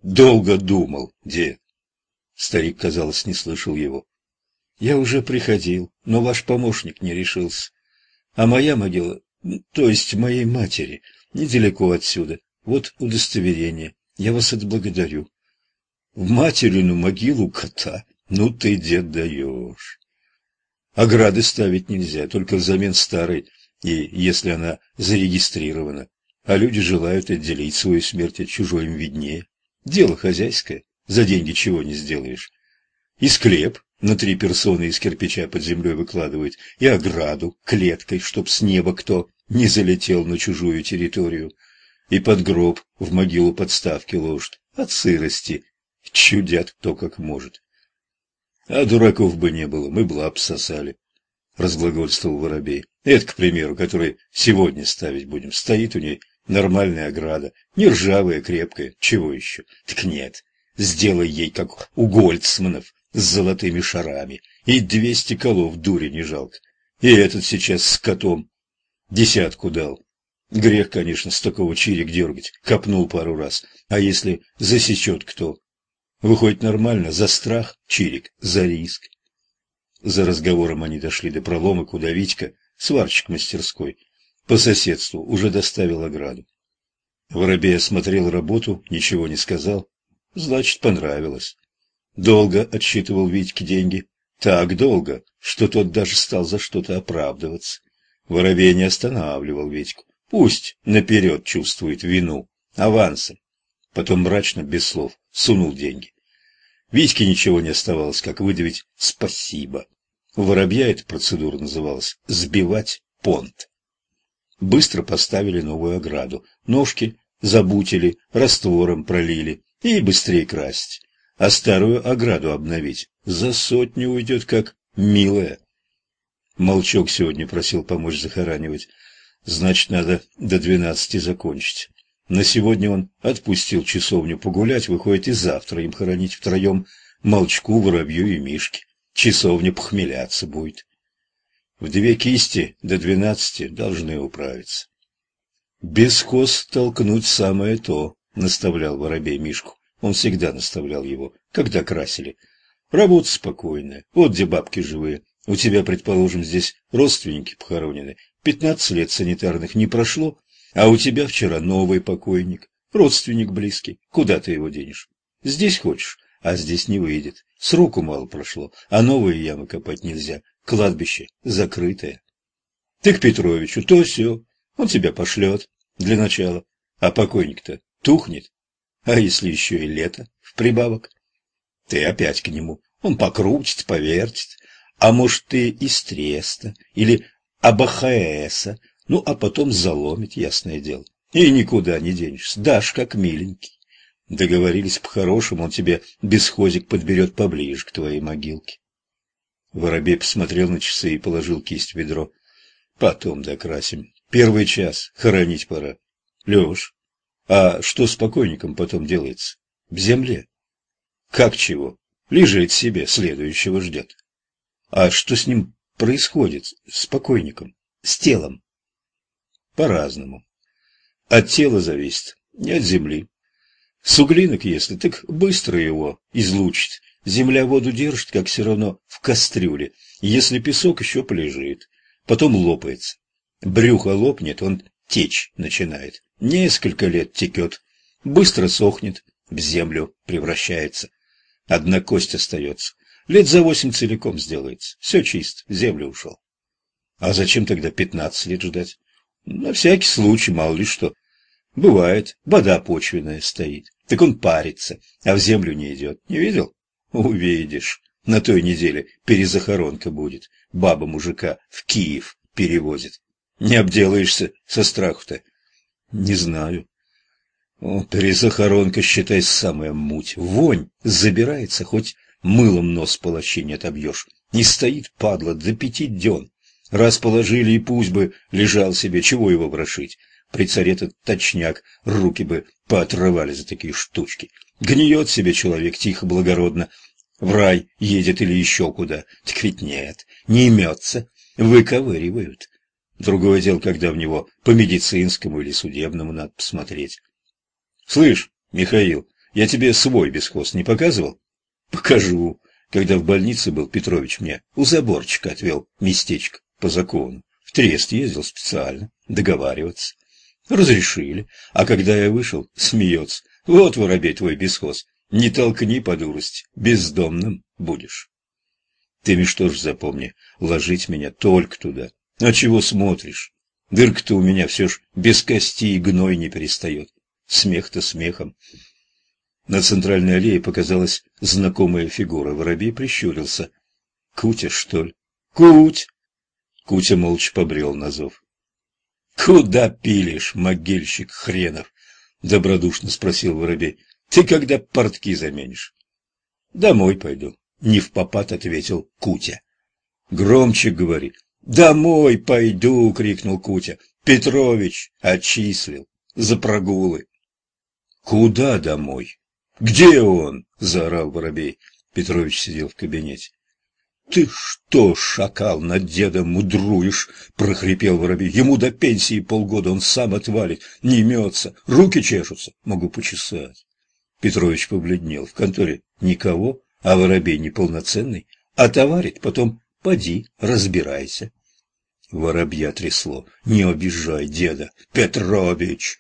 «Долго думал, дед!» Старик, казалось, не слышал его. «Я уже приходил, но ваш помощник не решился. А моя могила, то есть моей матери, недалеко отсюда. Вот удостоверение. Я вас отблагодарю». «В материну могилу кота? Ну ты, дед, даешь!» «Ограды ставить нельзя, только взамен старой, и если она зарегистрирована а люди желают отделить свою смерть от чужой им виднее. Дело хозяйское, за деньги чего не сделаешь. И склеп на три персоны из кирпича под землей выкладывают, и ограду клеткой, чтоб с неба кто не залетел на чужую территорию, и под гроб в могилу подставки ложат от сырости. Чудят кто как может. А дураков бы не было, мы бы лап сосали, — разглагольствовал воробей. Это, к примеру, который сегодня ставить будем, стоит у ней Нормальная ограда, не ржавая, крепкая, чего еще? Так нет, сделай ей, как у Гольцманов, с золотыми шарами, и двести колов дури не жалко. И этот сейчас с котом десятку дал. Грех, конечно, с такого чирик дергать, копнул пару раз. А если засечет кто? Выходит нормально, за страх чирик, за риск. За разговором они дошли до пролома, куда Витька, сварщик мастерской, по соседству уже доставил ограду. Воробей осмотрел работу, ничего не сказал. Значит, понравилось. Долго отсчитывал Витьке деньги. Так долго, что тот даже стал за что-то оправдываться. Воробей не останавливал Витьку. Пусть наперед чувствует вину. Авансом. Потом мрачно, без слов, сунул деньги. Витьке ничего не оставалось, как выдавить «спасибо». У воробья эта процедура называлась «сбивать понт». Быстро поставили новую ограду. Ножки забутили, раствором пролили и быстрее красить. А старую ограду обновить за сотню уйдет, как милая. Молчок сегодня просил помочь захоранивать. Значит, надо до двенадцати закончить. На сегодня он отпустил часовню погулять, выходит и завтра им хоронить втроем Молчку, Воробью и Мишке. Часовня похмеляться будет. В две кисти до двенадцати должны управиться. «Бесхоз толкнуть самое то», — наставлял Воробей Мишку. Он всегда наставлял его, когда красили. «Работа спокойная, вот где бабки живые. У тебя, предположим, здесь родственники похоронены. Пятнадцать лет санитарных не прошло, а у тебя вчера новый покойник, родственник близкий. Куда ты его денешь? Здесь хочешь, а здесь не выйдет. Сроку мало прошло, а новые ямы копать нельзя. Кладбище закрытое. Ты к Петровичу, то все. Он тебя пошлет для начала. А покойник-то тухнет. А если еще и лето в прибавок? Ты опять к нему. Он покрутит, повертит. А может, ты из Треста или Абахаэса, ну, а потом заломит, ясное дело. И никуда не денешься, дашь как миленький. Договорились по-хорошему, он тебе бесхозик подберет поближе к твоей могилке. Воробей посмотрел на часы и положил кисть в ведро. Потом докрасим. Первый час, хоронить пора. Леш, а что с покойником потом делается? В земле? Как чего? Лежит себе, следующего ждет. А что с ним происходит, с покойником, с телом? По-разному. От тела зависит, не от земли. Суглинок, если, так быстро его излучит. Земля воду держит, как все равно в кастрюле. Если песок еще полежит, потом лопается. Брюхо лопнет, он течь начинает. Несколько лет текет, быстро сохнет, в землю превращается. Одна кость остается. Лет за восемь целиком сделается. Все чисто, землю ушел. А зачем тогда пятнадцать лет ждать? На всякий случай, мало ли что. Бывает, вода почвенная стоит. Так он парится, а в землю не идет. Не видел? Увидишь. На той неделе перезахоронка будет. Баба мужика в Киев перевозит. Не обделаешься со страху-то? Не знаю. О, перезахоронка, считай, самая муть. Вонь забирается, хоть мылом нос полощи не отобьешь. Не стоит, падла, до пяти дён. Раз положили, и пусть бы лежал себе, чего его ворошить. При царе-то точняк, руки бы поотрывали за такие штучки. Гниет себе человек тихо, благородно, в рай едет или еще куда. Так ведь нет, не имется, выковыривают. Другое дело, когда в него по медицинскому или судебному надо посмотреть. Слышь, Михаил, я тебе свой бесхоз не показывал? Покажу. Когда в больнице был, Петрович мне у заборчика отвел местечко по закону. В Трест ездил специально, договариваться. Разрешили. А когда я вышел, смеется. Вот, воробей твой бесхоз, не толкни по дурости, бездомным будешь. Ты мне что ж запомни, ложить меня только туда. А чего смотришь? Дырка-то у меня все ж без кости и гной не перестает. Смех-то смехом. На центральной аллее показалась знакомая фигура. Воробей прищурился. Кутя, что ли? Куть! Кутя молча побрел на зов. «Куда пилишь, могильщик хренов?» — добродушно спросил Воробей. «Ты когда портки заменишь?» «Домой пойду», — не в попад ответил Кутя. «Громче говори». «Домой пойду!» — крикнул Кутя. «Петрович отчислил за прогулы». «Куда домой?» «Где он?» — заорал Воробей. Петрович сидел в кабинете. «Ты что, шакал, над дедом мудруешь?» — прохрипел воробей. «Ему до пенсии полгода, он сам отвалит, не имется, руки чешутся, могу почесать». Петрович побледнел. В конторе никого, а воробей неполноценный, а товарит, потом поди, разбирайся. Воробья трясло. «Не обижай деда, Петрович!»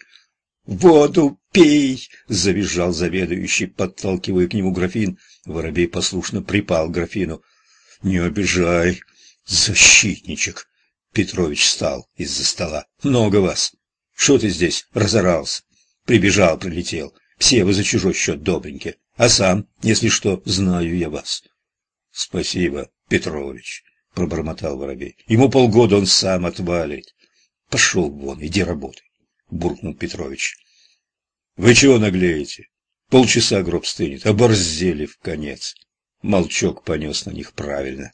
«Воду пей!» — завизжал заведующий, подталкивая к нему графин. Воробей послушно припал к графину. Не обижай, защитничек. Петрович встал из-за стола. Много вас. Что ты здесь разорался? Прибежал, прилетел. Все вы за чужой счет добренькие. А сам, если что, знаю я вас. — Спасибо, Петрович, — пробормотал воробей. — Ему полгода он сам отвалит. — Пошел вон, иди работай, — буркнул Петрович. — Вы чего наглеете? Полчаса гроб стынет, оборзели в конец. Молчок понес на них правильно.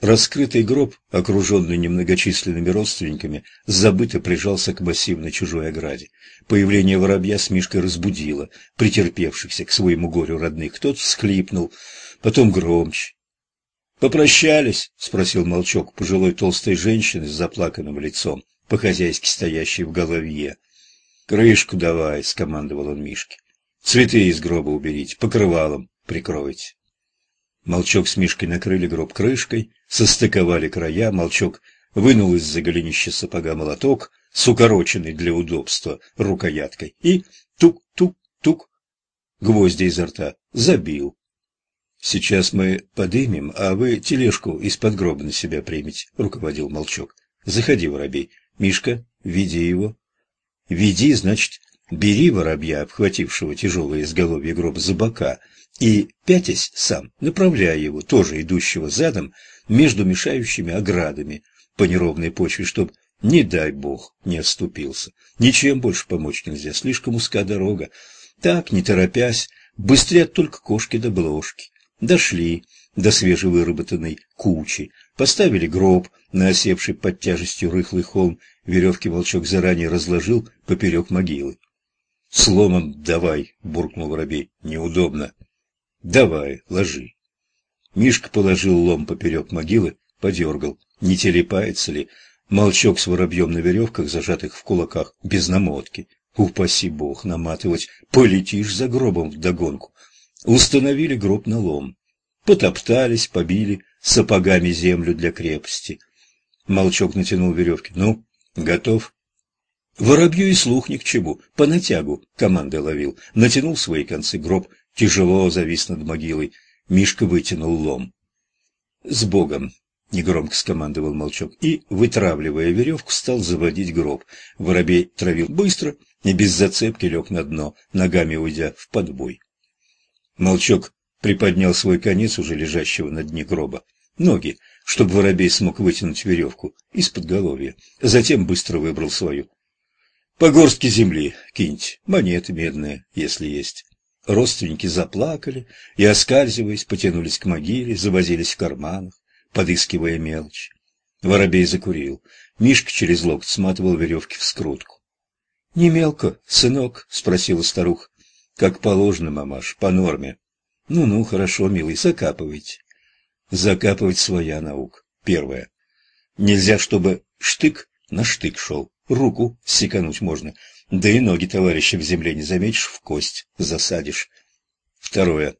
Раскрытый гроб, окруженный немногочисленными родственниками, забыто прижался к массивной чужой ограде. Появление воробья с Мишкой разбудило претерпевшихся к своему горю родных. Кто-то всхлипнул, потом громче. «Попрощались?» — спросил Молчок пожилой толстой женщины с заплаканным лицом, по-хозяйски стоящей в голове. «Крышку давай», — скомандовал он Мишке. «Цветы из гроба уберите, покрывалом прикройте». Молчок с Мишкой накрыли гроб крышкой, состыковали края, Молчок вынул из-за голенища сапога молоток с укороченной для удобства рукояткой и тук-тук-тук гвозди изо рта забил. «Сейчас мы подымем, а вы тележку из-под гроба на себя примете», — руководил Молчок. «Заходи, воробей. Мишка, веди его». «Веди, значит, бери воробья, обхватившего тяжелое изголовье гроба за бока, и, пятясь сам, направляя его, тоже идущего задом, между мешающими оградами по неровной почве, чтоб, не дай бог, не оступился. Ничем больше помочь нельзя, слишком узка дорога. Так, не торопясь, быстрее только кошки да бложки. Дошли до свежевыработанной кучи, поставили гроб на осевший под тяжестью рыхлый холм, веревки волчок заранее разложил поперек могилы. «Сломан давай!» — буркнул воробей. «Неудобно!» «Давай, ложи». Мишка положил лом поперек могилы, подергал, не телепается ли. Молчок с воробьем на веревках, зажатых в кулаках, без намотки. Упаси бог, наматывать, полетишь за гробом вдогонку. Установили гроб на лом. Потоптались, побили сапогами землю для крепости. Молчок натянул веревки. «Ну, готов?» Воробью и слух ни к чему, по натягу команды ловил. Натянул свои концы гроб, тяжело завис над могилой. Мишка вытянул лом. «С Богом!» — негромко скомандовал Молчок и, вытравливая веревку, стал заводить гроб. Воробей травил быстро и без зацепки лег на дно, ногами уйдя в подбой. Молчок приподнял свой конец, уже лежащего на дне гроба, ноги, чтобы воробей смог вытянуть веревку из-под головья. Затем быстро выбрал свою. «По горстке земли киньте, монеты медные, если есть». Родственники заплакали и, оскальзываясь, потянулись к могиле, завозились в карманах, подыскивая мелочь. Воробей закурил. Мишка через локоть сматывал веревки в скрутку. — Не мелко, сынок? — спросила старуха. — Как положено, мамаш, по норме. Ну — Ну-ну, хорошо, милый, закапывайте. Закапывать своя наука. Первое. Нельзя, чтобы штык на штык шел. Руку секануть можно. Да и ноги товарища в земле не заметишь, в кость засадишь. Второе.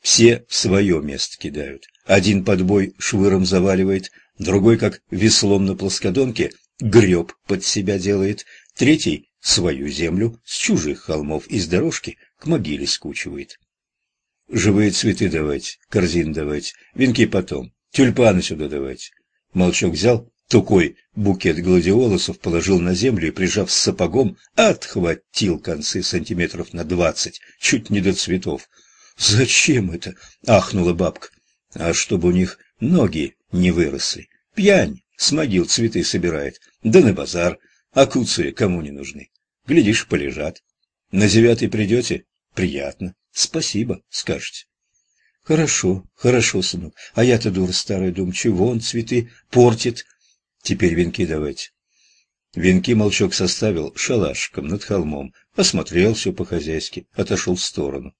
Все в свое место кидают. Один подбой швыром заваливает, другой, как веслом на плоскодонке, греб под себя делает, третий свою землю с чужих холмов из дорожки к могиле скучивает. Живые цветы давайте, корзин давайте, венки потом, тюльпаны сюда давайте. Молчок взял, Тукой букет гладиолусов положил на землю и, прижав с сапогом, отхватил концы сантиметров на двадцать, чуть не до цветов. «Зачем это?» — ахнула бабка. «А чтобы у них ноги не выросли. Пьянь с могил цветы собирает, да на базар, а куцы кому не нужны. Глядишь, полежат. На девятый придете? Приятно. Спасибо, скажете». «Хорошо, хорошо, сынок. А я-то дура старая, думаю, чего он цветы портит?» Теперь венки давайте. Венки молчок составил шалашиком над холмом, осмотрел все по-хозяйски, отошел в сторону.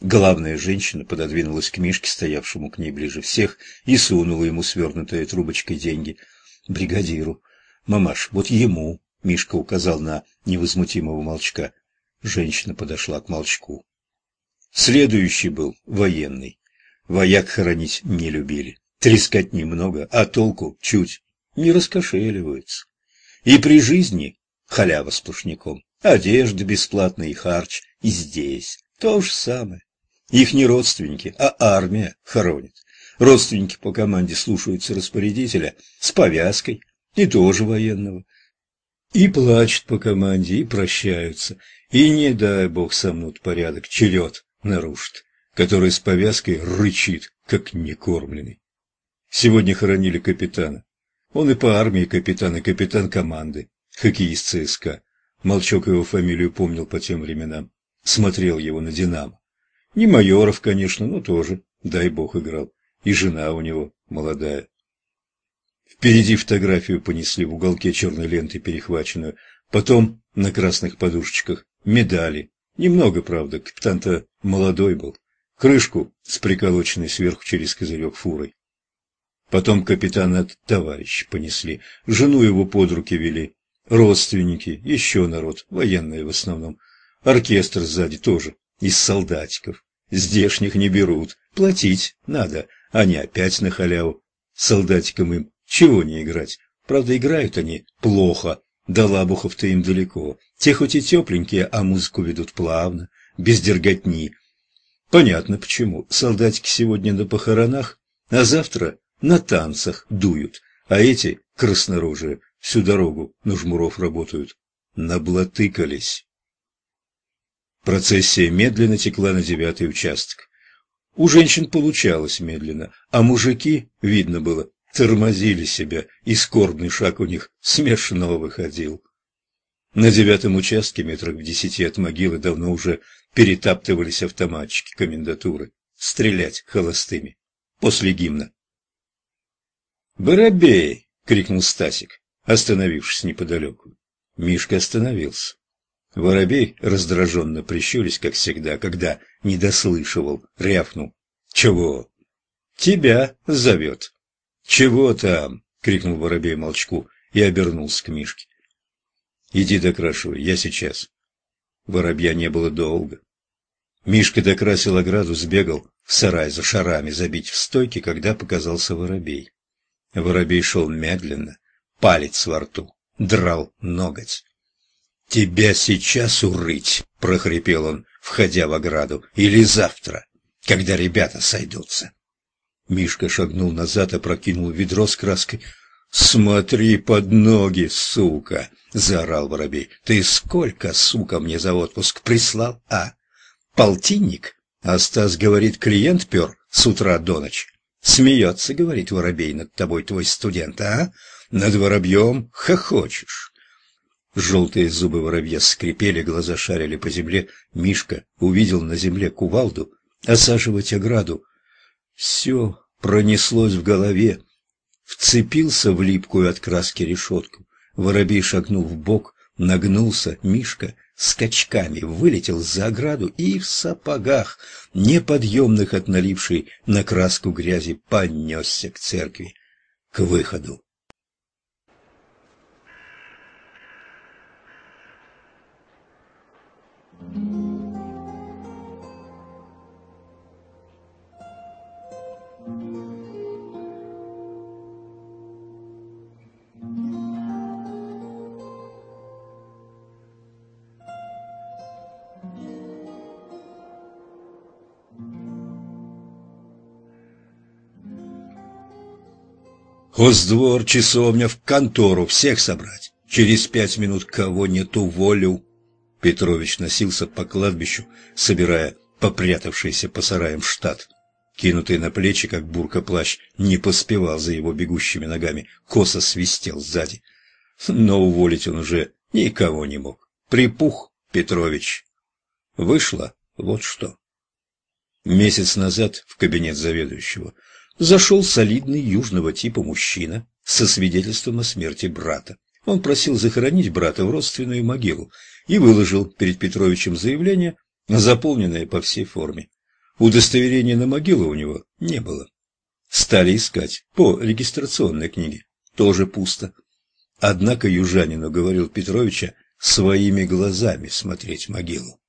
Главная женщина пододвинулась к Мишке, стоявшему к ней ближе всех, и сунула ему свернутые трубочкой деньги. Бригадиру. «Мамаш, вот ему!» — Мишка указал на невозмутимого молчка. Женщина подошла к молчку. Следующий был военный. Вояк хоронить не любили. Трескать немного, а толку чуть не раскошеливаются. И при жизни халява сплошняком, одежда бесплатная и харч, и здесь то же самое. Их не родственники, а армия хоронит. Родственники по команде слушаются распорядителя с повязкой, и тоже военного. И плачут по команде, и прощаются, и не дай бог сомнут порядок, черед нарушит, который с повязкой рычит, как некормленный. Сегодня хоронили капитана. Он и по армии капитан, и капитан команды, хоккеист ЦСКА. Молчок его фамилию помнил по тем временам. Смотрел его на «Динамо». Не майоров, конечно, но тоже, дай бог, играл. И жена у него молодая. Впереди фотографию понесли в уголке черной ленты перехваченную. Потом на красных подушечках медали. Немного, правда, капитан-то молодой был. Крышку с приколоченной сверху через козырек фурой. Потом капитана товарищ понесли, жену его под руки вели, родственники, еще народ, военные в основном. Оркестр сзади тоже, из солдатиков. Здешних не берут, платить надо, они опять на халяву. Солдатикам им чего не играть? Правда, играют они плохо, да лабухов-то им далеко. Те хоть и тепленькие, а музыку ведут плавно, без дерготни. Понятно почему. Солдатики сегодня на похоронах, а завтра на танцах дуют, а эти, краснорожие, всю дорогу на жмуров работают. Наблатыкались. Процессия медленно текла на девятый участок. У женщин получалось медленно, а мужики, видно было, тормозили себя, и скорбный шаг у них смешно выходил. На девятом участке, метрах в десяти от могилы, давно уже перетаптывались автоматчики комендатуры. Стрелять холостыми. После гимна. «Воробей!» — крикнул Стасик, остановившись неподалеку. Мишка остановился. Воробей, раздраженно прищурясь, как всегда, когда не дослышивал, рявкнул. «Чего?» «Тебя зовет». «Чего там?» — крикнул Воробей молчку и обернулся к Мишке. «Иди докрашивай, я сейчас». Воробья не было долго. Мишка докрасил ограду, сбегал в сарай за шарами забить в стойке, когда показался воробей. Воробей шел медленно, палец во рту, драл ноготь. «Тебя сейчас урыть!» — прохрипел он, входя в ограду. «Или завтра, когда ребята сойдутся!» Мишка шагнул назад, опрокинул ведро с краской. «Смотри под ноги, сука!» — заорал воробей. «Ты сколько, сука, мне за отпуск прислал, а? Полтинник?» А Стас говорит, клиент пер с утра до ночи. Смеется, говорит воробей, над тобой твой студент, а? Над воробьем хохочешь. Желтые зубы воробья скрипели, глаза шарили по земле. Мишка увидел на земле кувалду осаживать ограду. Все пронеслось в голове. Вцепился в липкую от краски решетку. Воробей шагнул в бок, нагнулся. Мишка скачками вылетел за ограду и в сапогах, неподъемных от налившей на краску грязи, понесся к церкви, к выходу. Хоздвор, часовня, в контору, всех собрать. Через пять минут кого нету волю. Петрович носился по кладбищу, собирая попрятавшийся по сараям штат. Кинутый на плечи, как бурка плащ, не поспевал за его бегущими ногами, косо свистел сзади. Но уволить он уже никого не мог. Припух Петрович. Вышло вот что. Месяц назад в кабинет заведующего зашел солидный южного типа мужчина со свидетельством о смерти брата. Он просил захоронить брата в родственную могилу и выложил перед Петровичем заявление, заполненное по всей форме. Удостоверения на могилу у него не было. Стали искать по регистрационной книге. Тоже пусто. Однако южанину говорил Петровича своими глазами смотреть могилу.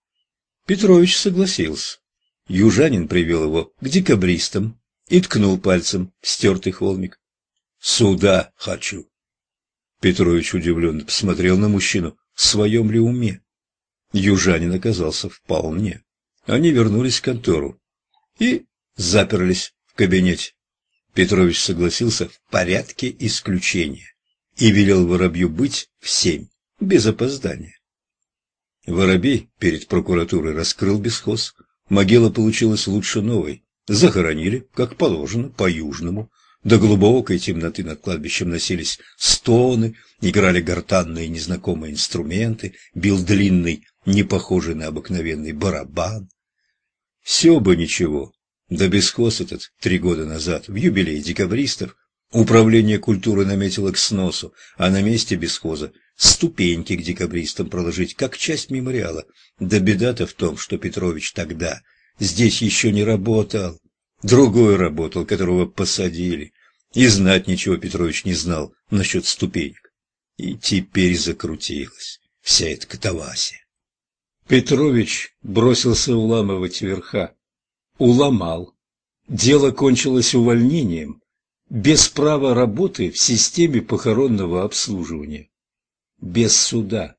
Петрович согласился. Южанин привел его к декабристам, и ткнул пальцем в стертый холмик. «Сюда хочу!» Петрович удивленно посмотрел на мужчину, в своем ли уме. Южанин оказался вполне. Они вернулись в контору и заперлись в кабинете. Петрович согласился в порядке исключения и велел воробью быть в семь без опоздания. Воробей перед прокуратурой раскрыл бесхоз. Могила получилась лучше новой. Захоронили, как положено, по-южному. До глубокой темноты над кладбищем носились стоны, играли гортанные незнакомые инструменты, бил длинный, не похожий на обыкновенный барабан. Все бы ничего, да бесхоз этот три года назад, в юбилей декабристов, управление культуры наметило к сносу, а на месте бесхоза ступеньки к декабристам проложить, как часть мемориала. Да беда-то в том, что Петрович тогда здесь еще не работал. Другой работал, которого посадили. И знать ничего Петрович не знал насчет ступенек. И теперь закрутилась вся эта катавасия. Петрович бросился уламывать верха. Уломал. Дело кончилось увольнением, без права работы в системе похоронного обслуживания. Без суда.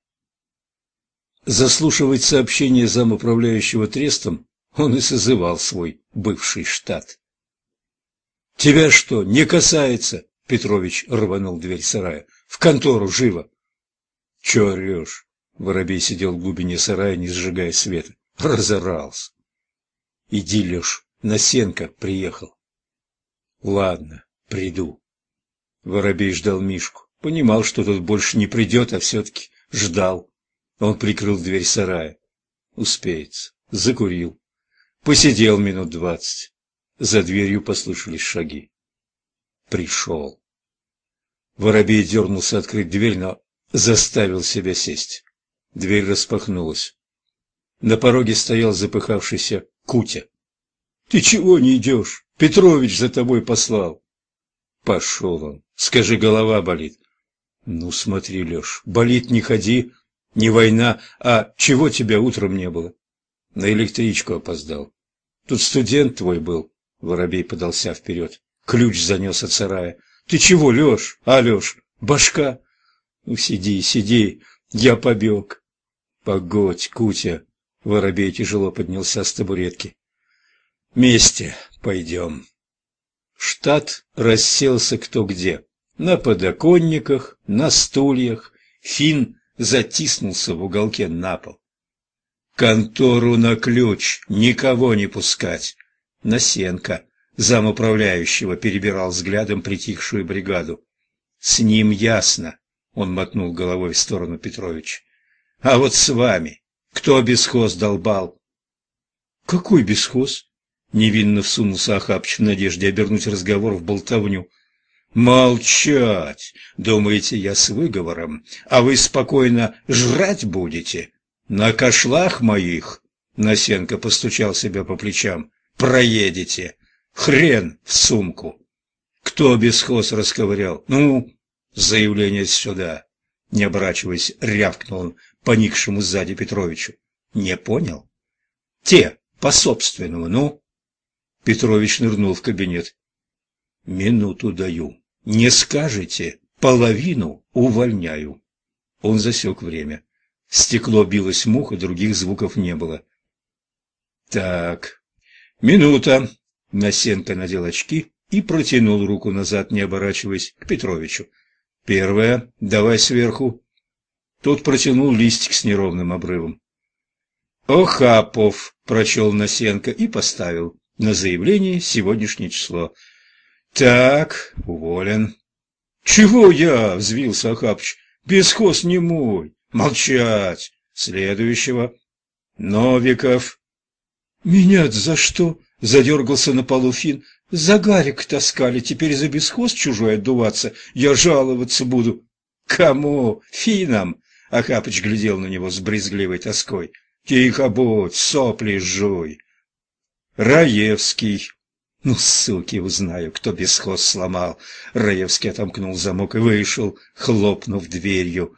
Заслушивать сообщение замуправляющего трестом он и созывал свой бывший штат. «Тебя что, не касается?» — Петрович рванул дверь сарая. «В контору, живо!» «Чё орёшь?» Воробей сидел в глубине сарая, не сжигая света. Разорался. «Иди, Лёш, Насенко приехал». «Ладно, приду». Воробей ждал Мишку. Понимал, что тот больше не придет, а все-таки ждал. Он прикрыл дверь сарая. Успеется. Закурил. Посидел минут двадцать. За дверью послышались шаги. Пришел. Воробей дернулся открыть дверь, но заставил себя сесть. Дверь распахнулась. На пороге стоял запыхавшийся Кутя. — Ты чего не идешь? Петрович за тобой послал. Пошел он. Скажи, голова болит. Ну, смотри, Леш, болит не ходи, не война, а чего тебя утром не было? На электричку опоздал. Тут студент твой был. Воробей подался вперед. Ключ занес от сарая. Ты чего, Леш? А, Леш, башка? Ну, сиди, сиди, я побег. Погодь, Кутя. Воробей тяжело поднялся с табуретки. Вместе пойдем. Штат расселся кто где. На подоконниках, на стульях. Фин затиснулся в уголке на пол. «Контору на ключ, никого не пускать!» Насенко, замуправляющего, перебирал взглядом притихшую бригаду. «С ним ясно», — он мотнул головой в сторону Петровича. «А вот с вами кто бесхоз долбал?» «Какой бесхоз?» — невинно всунулся Ахапч в надежде обернуть разговор в болтовню. «Молчать! Думаете, я с выговором, а вы спокойно жрать будете? На кошлах моих!» Насенко постучал себя по плечам. «Проедете! Хрен в сумку!» «Кто бесхоз расковырял? Ну, заявление сюда!» Не оборачиваясь, рявкнул он поникшему сзади Петровичу. «Не понял?» «Те, по собственному, ну?» Петрович нырнул в кабинет. Минуту даю. Не скажете, половину увольняю. Он засек время. Стекло билось мух, и других звуков не было. Так, минута. Насенко надел очки и протянул руку назад, не оборачиваясь, к Петровичу. Первое, давай сверху. Тот протянул листик с неровным обрывом. «Охапов», — прочел Насенко и поставил на заявление сегодняшнее число. Так, уволен. Чего я? взвился Ахапыч. Бесхоз не мой. Молчать. Следующего. Новиков. Меня за что? Задергался на полу Фин. За Гарик таскали, теперь за бесхоз чужой отдуваться. Я жаловаться буду. Кому? Финам? Ахапыч глядел на него с брезгливой тоской. Тихо будь, сопли жуй. Раевский. Ну, суки, узнаю, кто бесхоз сломал. Раевский отомкнул замок и вышел, хлопнув дверью.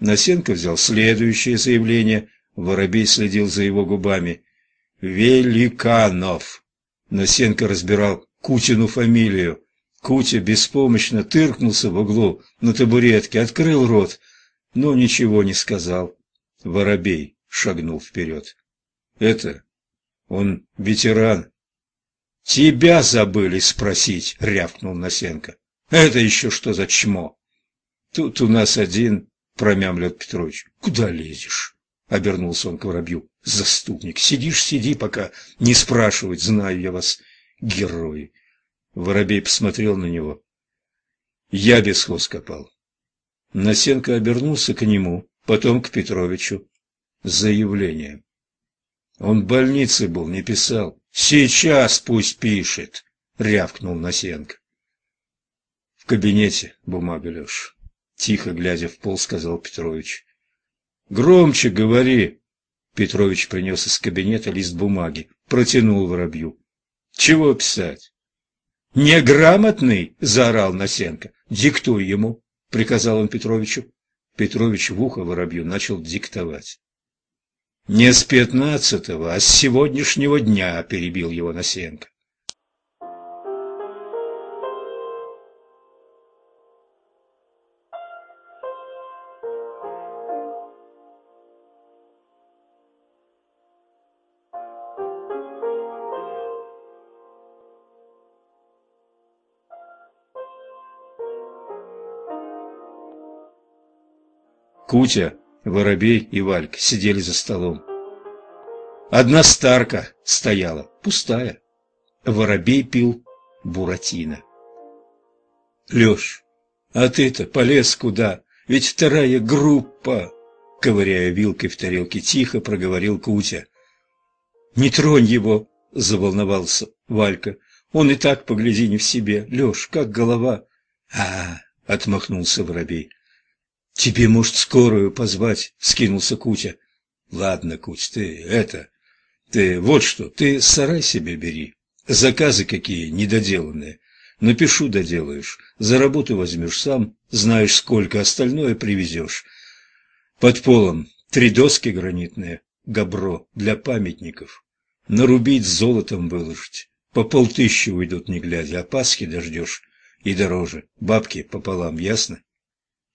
Насенко взял следующее заявление. Воробей следил за его губами. «Великанов!» Насенко разбирал Кутину фамилию. Кутя беспомощно тыркнулся в углу на табуретке, открыл рот, но ничего не сказал. Воробей шагнул вперед. «Это он ветеран, «Тебя забыли спросить», — рявкнул Насенко. «Это еще что за чмо?» «Тут у нас один промямлил Петрович. «Куда лезешь?» — обернулся он к воробью. «Заступник, сидишь, сиди, пока не спрашивать, знаю я вас, герои». Воробей посмотрел на него. «Я бесхоз копал». Насенко обернулся к нему, потом к Петровичу. Заявление. Он в больнице был, не писал. «Сейчас пусть пишет», — рявкнул Насенко. «В кабинете бумага, Леша», — тихо глядя в пол, сказал Петрович. «Громче говори!» Петрович принес из кабинета лист бумаги, протянул воробью. «Чего писать?» «Неграмотный!» — заорал Насенко. «Диктуй ему!» — приказал он Петровичу. Петрович в ухо воробью начал диктовать. «Не с пятнадцатого, а с сегодняшнего дня», — перебил его Насенко. Кутя, Воробей и Валька сидели за столом. Одна старка стояла, пустая. Воробей пил буратино. «Леш, а ты-то полез куда? Ведь вторая группа!» Ковыряя вилкой в тарелке, тихо проговорил Кутя. «Не тронь его!» — заволновался Валька. «Он и так, погляди, не в себе. Леш, как голова?» «А, — отмахнулся Воробей, «Тебе, может, скорую позвать?» — скинулся Кутя. «Ладно, Куть, ты это... Ты вот что, ты сарай себе бери. Заказы какие недоделанные. Напишу, доделаешь. За работу возьмешь сам, знаешь сколько, остальное привезешь. Под полом три доски гранитные, габро, для памятников. Нарубить золотом выложить. По полтыщи уйдут не глядя, а Пасхи дождешь и дороже. Бабки пополам, ясно?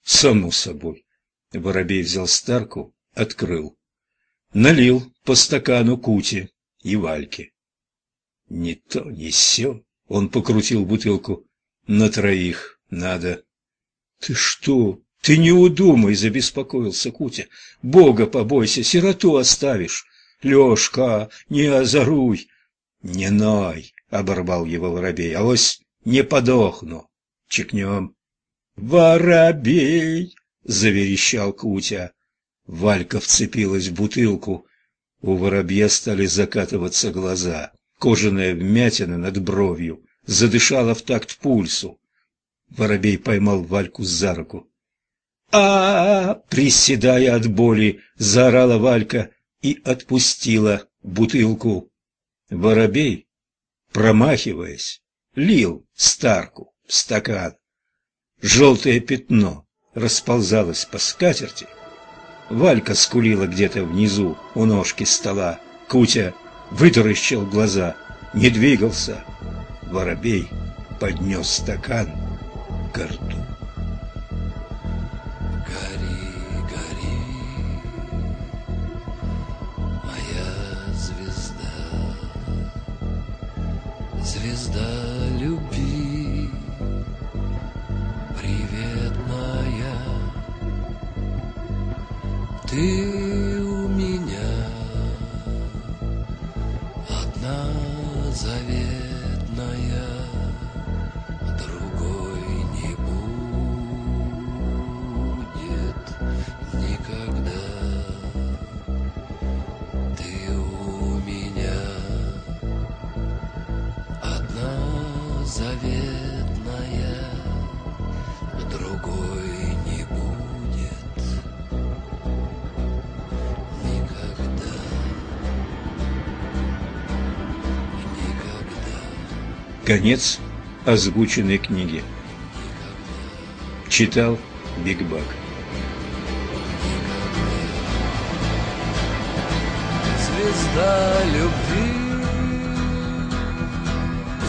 Само собой. Воробей взял старку, открыл. Налил по стакану Кути и Вальке. Не то, не сё. Он покрутил бутылку. На троих надо. Ты что? Ты не удумай, забеспокоился Кутя. Бога побойся, сироту оставишь. Лёшка, не озоруй. Не ной, оборвал его воробей. Авось не подохну. Чекнем. «Воробей!» — заверещал Кутя. Валька вцепилась в бутылку. У воробья стали закатываться глаза. Кожаная вмятина над бровью задышала в такт пульсу. Воробей поймал Вальку за руку. а, -а, -а приседая от боли, заорала Валька и отпустила бутылку. Воробей, промахиваясь, лил старку в стакан. Желтое пятно расползалось по скатерти. Валька скулила где-то внизу, у ножки стола. Кутя вытаращил глаза, не двигался. Воробей поднес стакан к рту. Гори, гори, моя звезда, звезда Ты Конец озвученной книги. Читал Биг Бак. Звезда любви,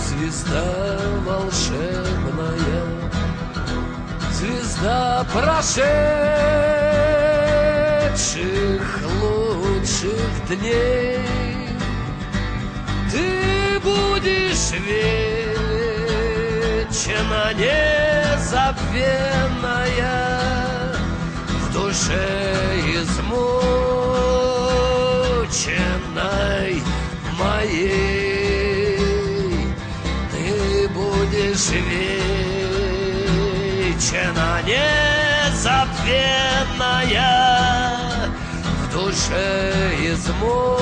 звезда волшебная, звезда прошедших лучших дней. Ты будешь вечно а незабвенная В душе измученной моей. Ты будешь вечно а незабвенная В душе измученной